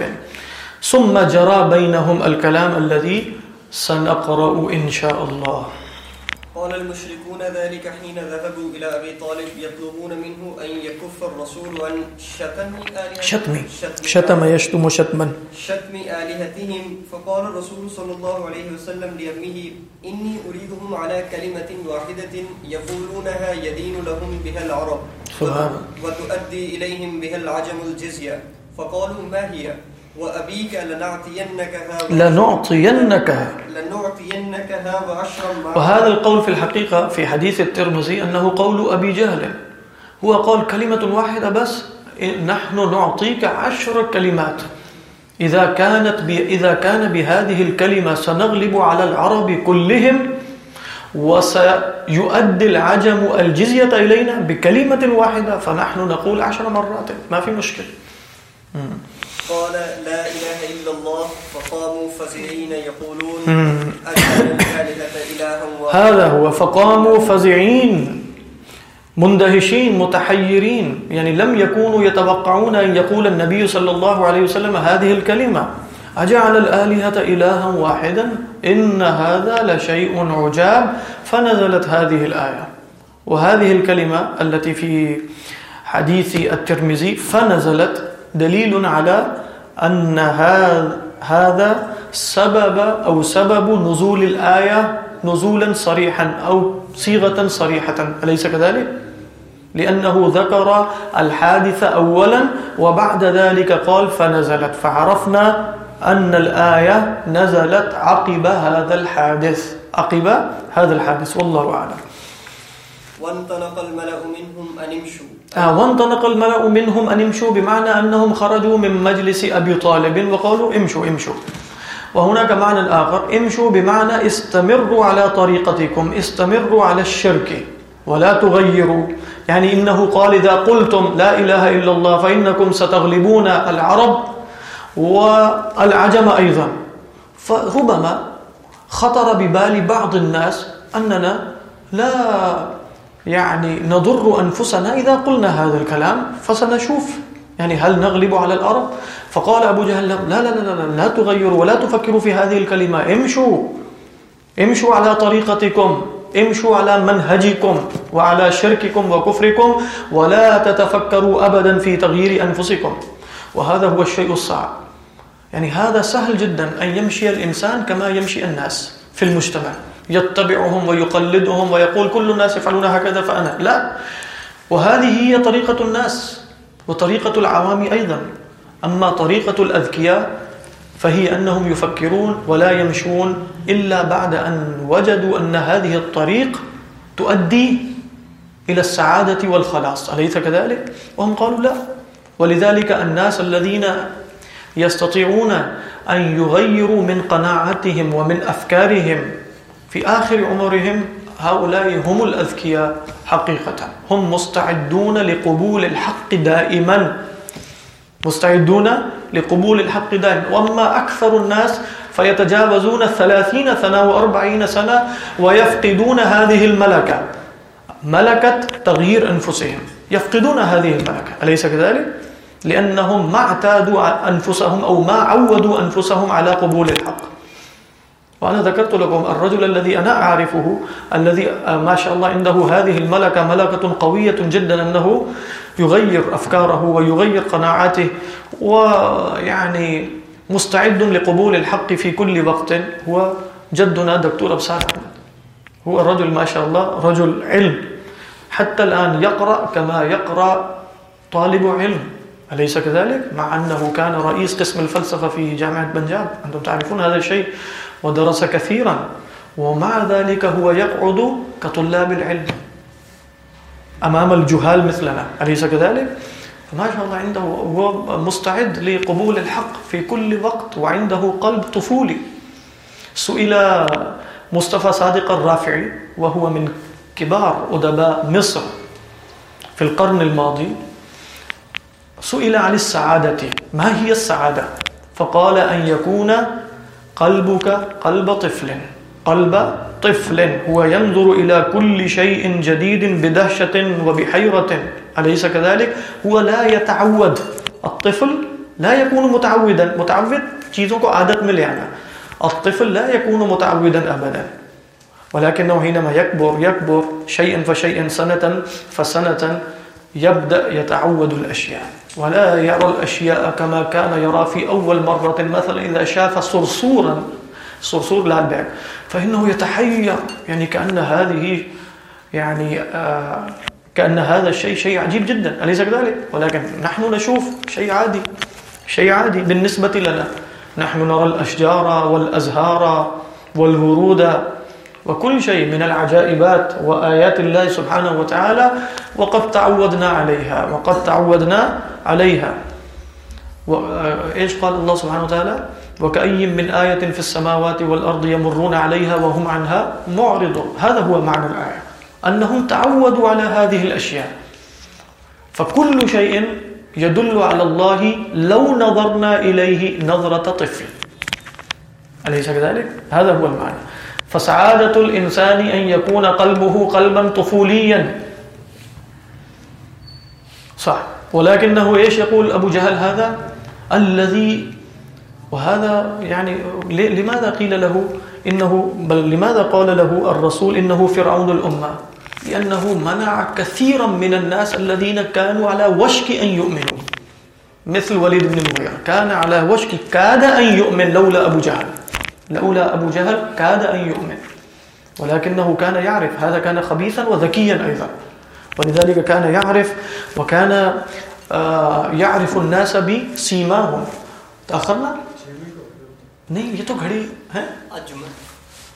ثم جرى بينهم الكلام الذي سنقرأ إن شاء الله. قال المشركون ذلك حين ذهبوا إلى أبي طالب يطلبون منه أن يكف الرسول عن شتم آلهتهم. شتم. شتم. يشتم شتما. شتم آلهتهم. فقال الرسول صلى الله عليه وسلم لأمه إني أريدهم على كلمة واحدة يقولونها يدين لهم بها العرب. سبحان وتؤدي إليهم بها العجم الجزية. فقالوا ما هي؟ وأبيك لنعطينكها لنعطينكها لنعطينكها وعشرا معها وهذا القول في الحقيقة في حديث الترمذي أنه قول أبي جهل. هو قال كلمة واحدة بس. نحن نعطيك عشر كلمات. إذا كانت ب... إذا كان بهذه الكلمة سنغلب على العرب كلهم وسيؤدي العجم الجزية إلينا بكلمة واحدة فنحن نقول عشر مرات. ما في مشكلة. قال لا إله إلا الله فقاموا فزعين يقولون أجعل الآلهة إلها واحدا. هذا هو فقاموا فزعين مندهشين متحيرين يعني لم يكونوا يتوقعون أن يقول النبي صلى الله عليه وسلم هذه الكلمة. أجعل الآلهة إلها واحدا إن هذا لشيء عجاب. فنزلت هذه الآية. وهذه الكلمة التي في حديث الترمذي فنزلت دليل على أن هذا سبب أو سبب نزول الآية نزولا صريحا أو صيغة صريحة أليس كذلك؟ لأنه ذكر الحادثة أولا وبعد ذلك قال فنزلت. فعرفنا أن الآية نزلت عقب هذا الحادث. عقب هذا الحادث، والله أعلم. وانطلق الملأ منهم أن امشوا. وانطلق الملأ منهم أن امشوا بمعنى أنهم خرجوا من مجلس أبي طالب وقالوا امشوا امشوا. وهناك معنى آخر امشوا بمعنى استمروا على طريقتكم، استمروا على الشرك، ولا تغيروا. يعني إنه قال إذا قلتم لا إله إلا الله فإنكم ستغلبون العرب والعجم أيضا. فربما خطر ببال بعض الناس أننا لا يعني نضر أنفسنا إذا قلنا هذا الكلام فسنشوف. يعني هل نغلب على الأرض؟ فقال أبو جهل لا لا لا لا, لا لا تغيروا ولا تفكروا في هذه الكلمة. امشوا امشوا على طريقتكم امشوا على منهجكم وعلى شرككم وكفركم ولا تتفكروا أبدا في تغيير أنفسكم. وهذا هو الشيء الصعب. يعني هذا سهل جدا أن يمشي الإنسان كما يمشي الناس في المجتمع. يتبعهم ويقلدهم ويقول كل الناس يفعلون هكذا فأنا. لا. وهذه هي طريقة الناس وطريقة العوام أيضا. أما طريقة الأذكياء فهي أنهم يفكرون ولا يمشون إلا بعد أن وجدوا أن هذه الطريق تؤدي إلى السعادة والخلاص. أليس كذلك؟ وهم قالوا لا. ولذلك الناس الذين يستطيعون أن يغيروا من قناعتهم ومن أفكارهم في آخر عمرهم هؤلاء هم الأذكياء حقيقة هم مستعدون لقبول الحق دائما۔ مستعدون لقبول الحق دائما۔ وأما أكثر الناس فيتجاوزون الثلاثين سنة وأربعين سنة ويفقدون هذه الملكة ملكة تغيير أنفسهم يفقدون هذه الملكة أليس كذلك؟ لأنهم ما اعتادوا أنفسهم أو ما عودوا أنفسهم على قبول الحق۔ وأنا ذكرت لكم الرجل الذي أنا أعرفه، الذي ما شاء الله عنده هذه الملكة ملكة قوية جدا أنه يغير أفكاره ويغير قناعاته ويعني مستعد لقبول الحق في كل وقت. هو جدنا دكتور أبسار أحمد. هو الرجل ما شاء الله، رجل علم. حتى الآن يقرأ كما يقرأ طالب علم. أليس كذلك؟ مع أنه كان رئيس قسم الفلسفة في جامعة بنجاب. أنتم تعرفون هذا الشيء. ودرس كثيرا. ومع ذلك هو يقعد كطلاب العلم. أمام الجهال مثلنا. أليس كذلك؟ فما شاء الله عنده هو مستعد لقبول الحق في كل وقت، وعنده قلب طفولي. سئل مصطفى صادق الرافعي، وهو من كبار أدباء مصر في القرن الماضي، سئل عن السعادة. ما هي السعادة؟ فقال أن يكون قلبك قلب طفل. قلب طفل. هو ينظر إلى كل شيء جديد بدهشة وبحيرة. أليس كذلك؟ هو لا يتعود. الطفل لا يكون متعودا. متعود چیزوں کو عادت میں لے آنا. الطفل لا يكون متعودا أبدا. ولكنه حينما يكبر يكبر شيئا فشيئا، سنة فسنة يبدأ يتعود الأشياء ولا يرى الأشياء كما كان يرى في أول مرة مثلا إذا شاف صرصورا، صرصور لا فإنه يتحير، يعني كأن هذه، يعني، آه، كأن هذا الشيء شيء عجيب جدا، أليس كذلك؟ ولكن نحن نشوف شيء عادي شيء عادي بالنسبة لنا. نحن نرى الأشجار والأزهار والورود وكل شيء من العجائبات وآيات الله سبحانه وتعالى وقد تعودنا عليها، وقد تعودنا عليها. وإيش قال الله سبحانه وتعالى؟ وكأي من آية في السماوات والأرض يمرون عليها وهم عنها معرضون. هذا هو معنى الآية، أنهم تعودوا على هذه الأشياء. فكل شيء يدل على الله لو نظرنا إليه نظرة طفل. أليس كذلك؟ هذا هو المعنى. فسعادة الإنسان أن يكون قلبه قلبا طفوليا صح. ولكنه إيش يقول أبو جهل هذا الذي وهذا یعنی يعني لماذا قيل له؟ إنه بل لماذا قال له الرسول إنه فرعون الأمة لأنه منع كثيرا من الناس الذين كانوا على وشك أن يؤمنوا. مثل وليد بن المغيرة كان على وشك، كاد أن يؤمن لولا أبو جهل. لولا أبو جهل كاد أن يؤمن. ولكنه كان يعرف. هذا كان خبيثا وذكيا أيضا. ولذلك كان يعرف وكان يعرف الناس بسيماهم. تأخرنا؟ نہیں یہ تو گھڑی ہے۔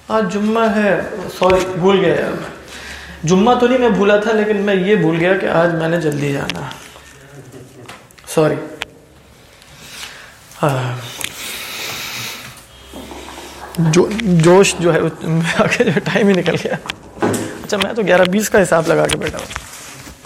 آج جمعہ ہے۔ سوری بھول گیا یار میں۔ جمعہ تو نہیں میں بھولا تھا لیکن میں یہ بھول گیا کہ آج میں نے جلدی جانا سوری۔ جو، جوش جو ہے ٹائم ہی نکل گیا۔ اچھا میں تو گیارہ بیس کا حساب لگا کے بیٹھا ہوں۔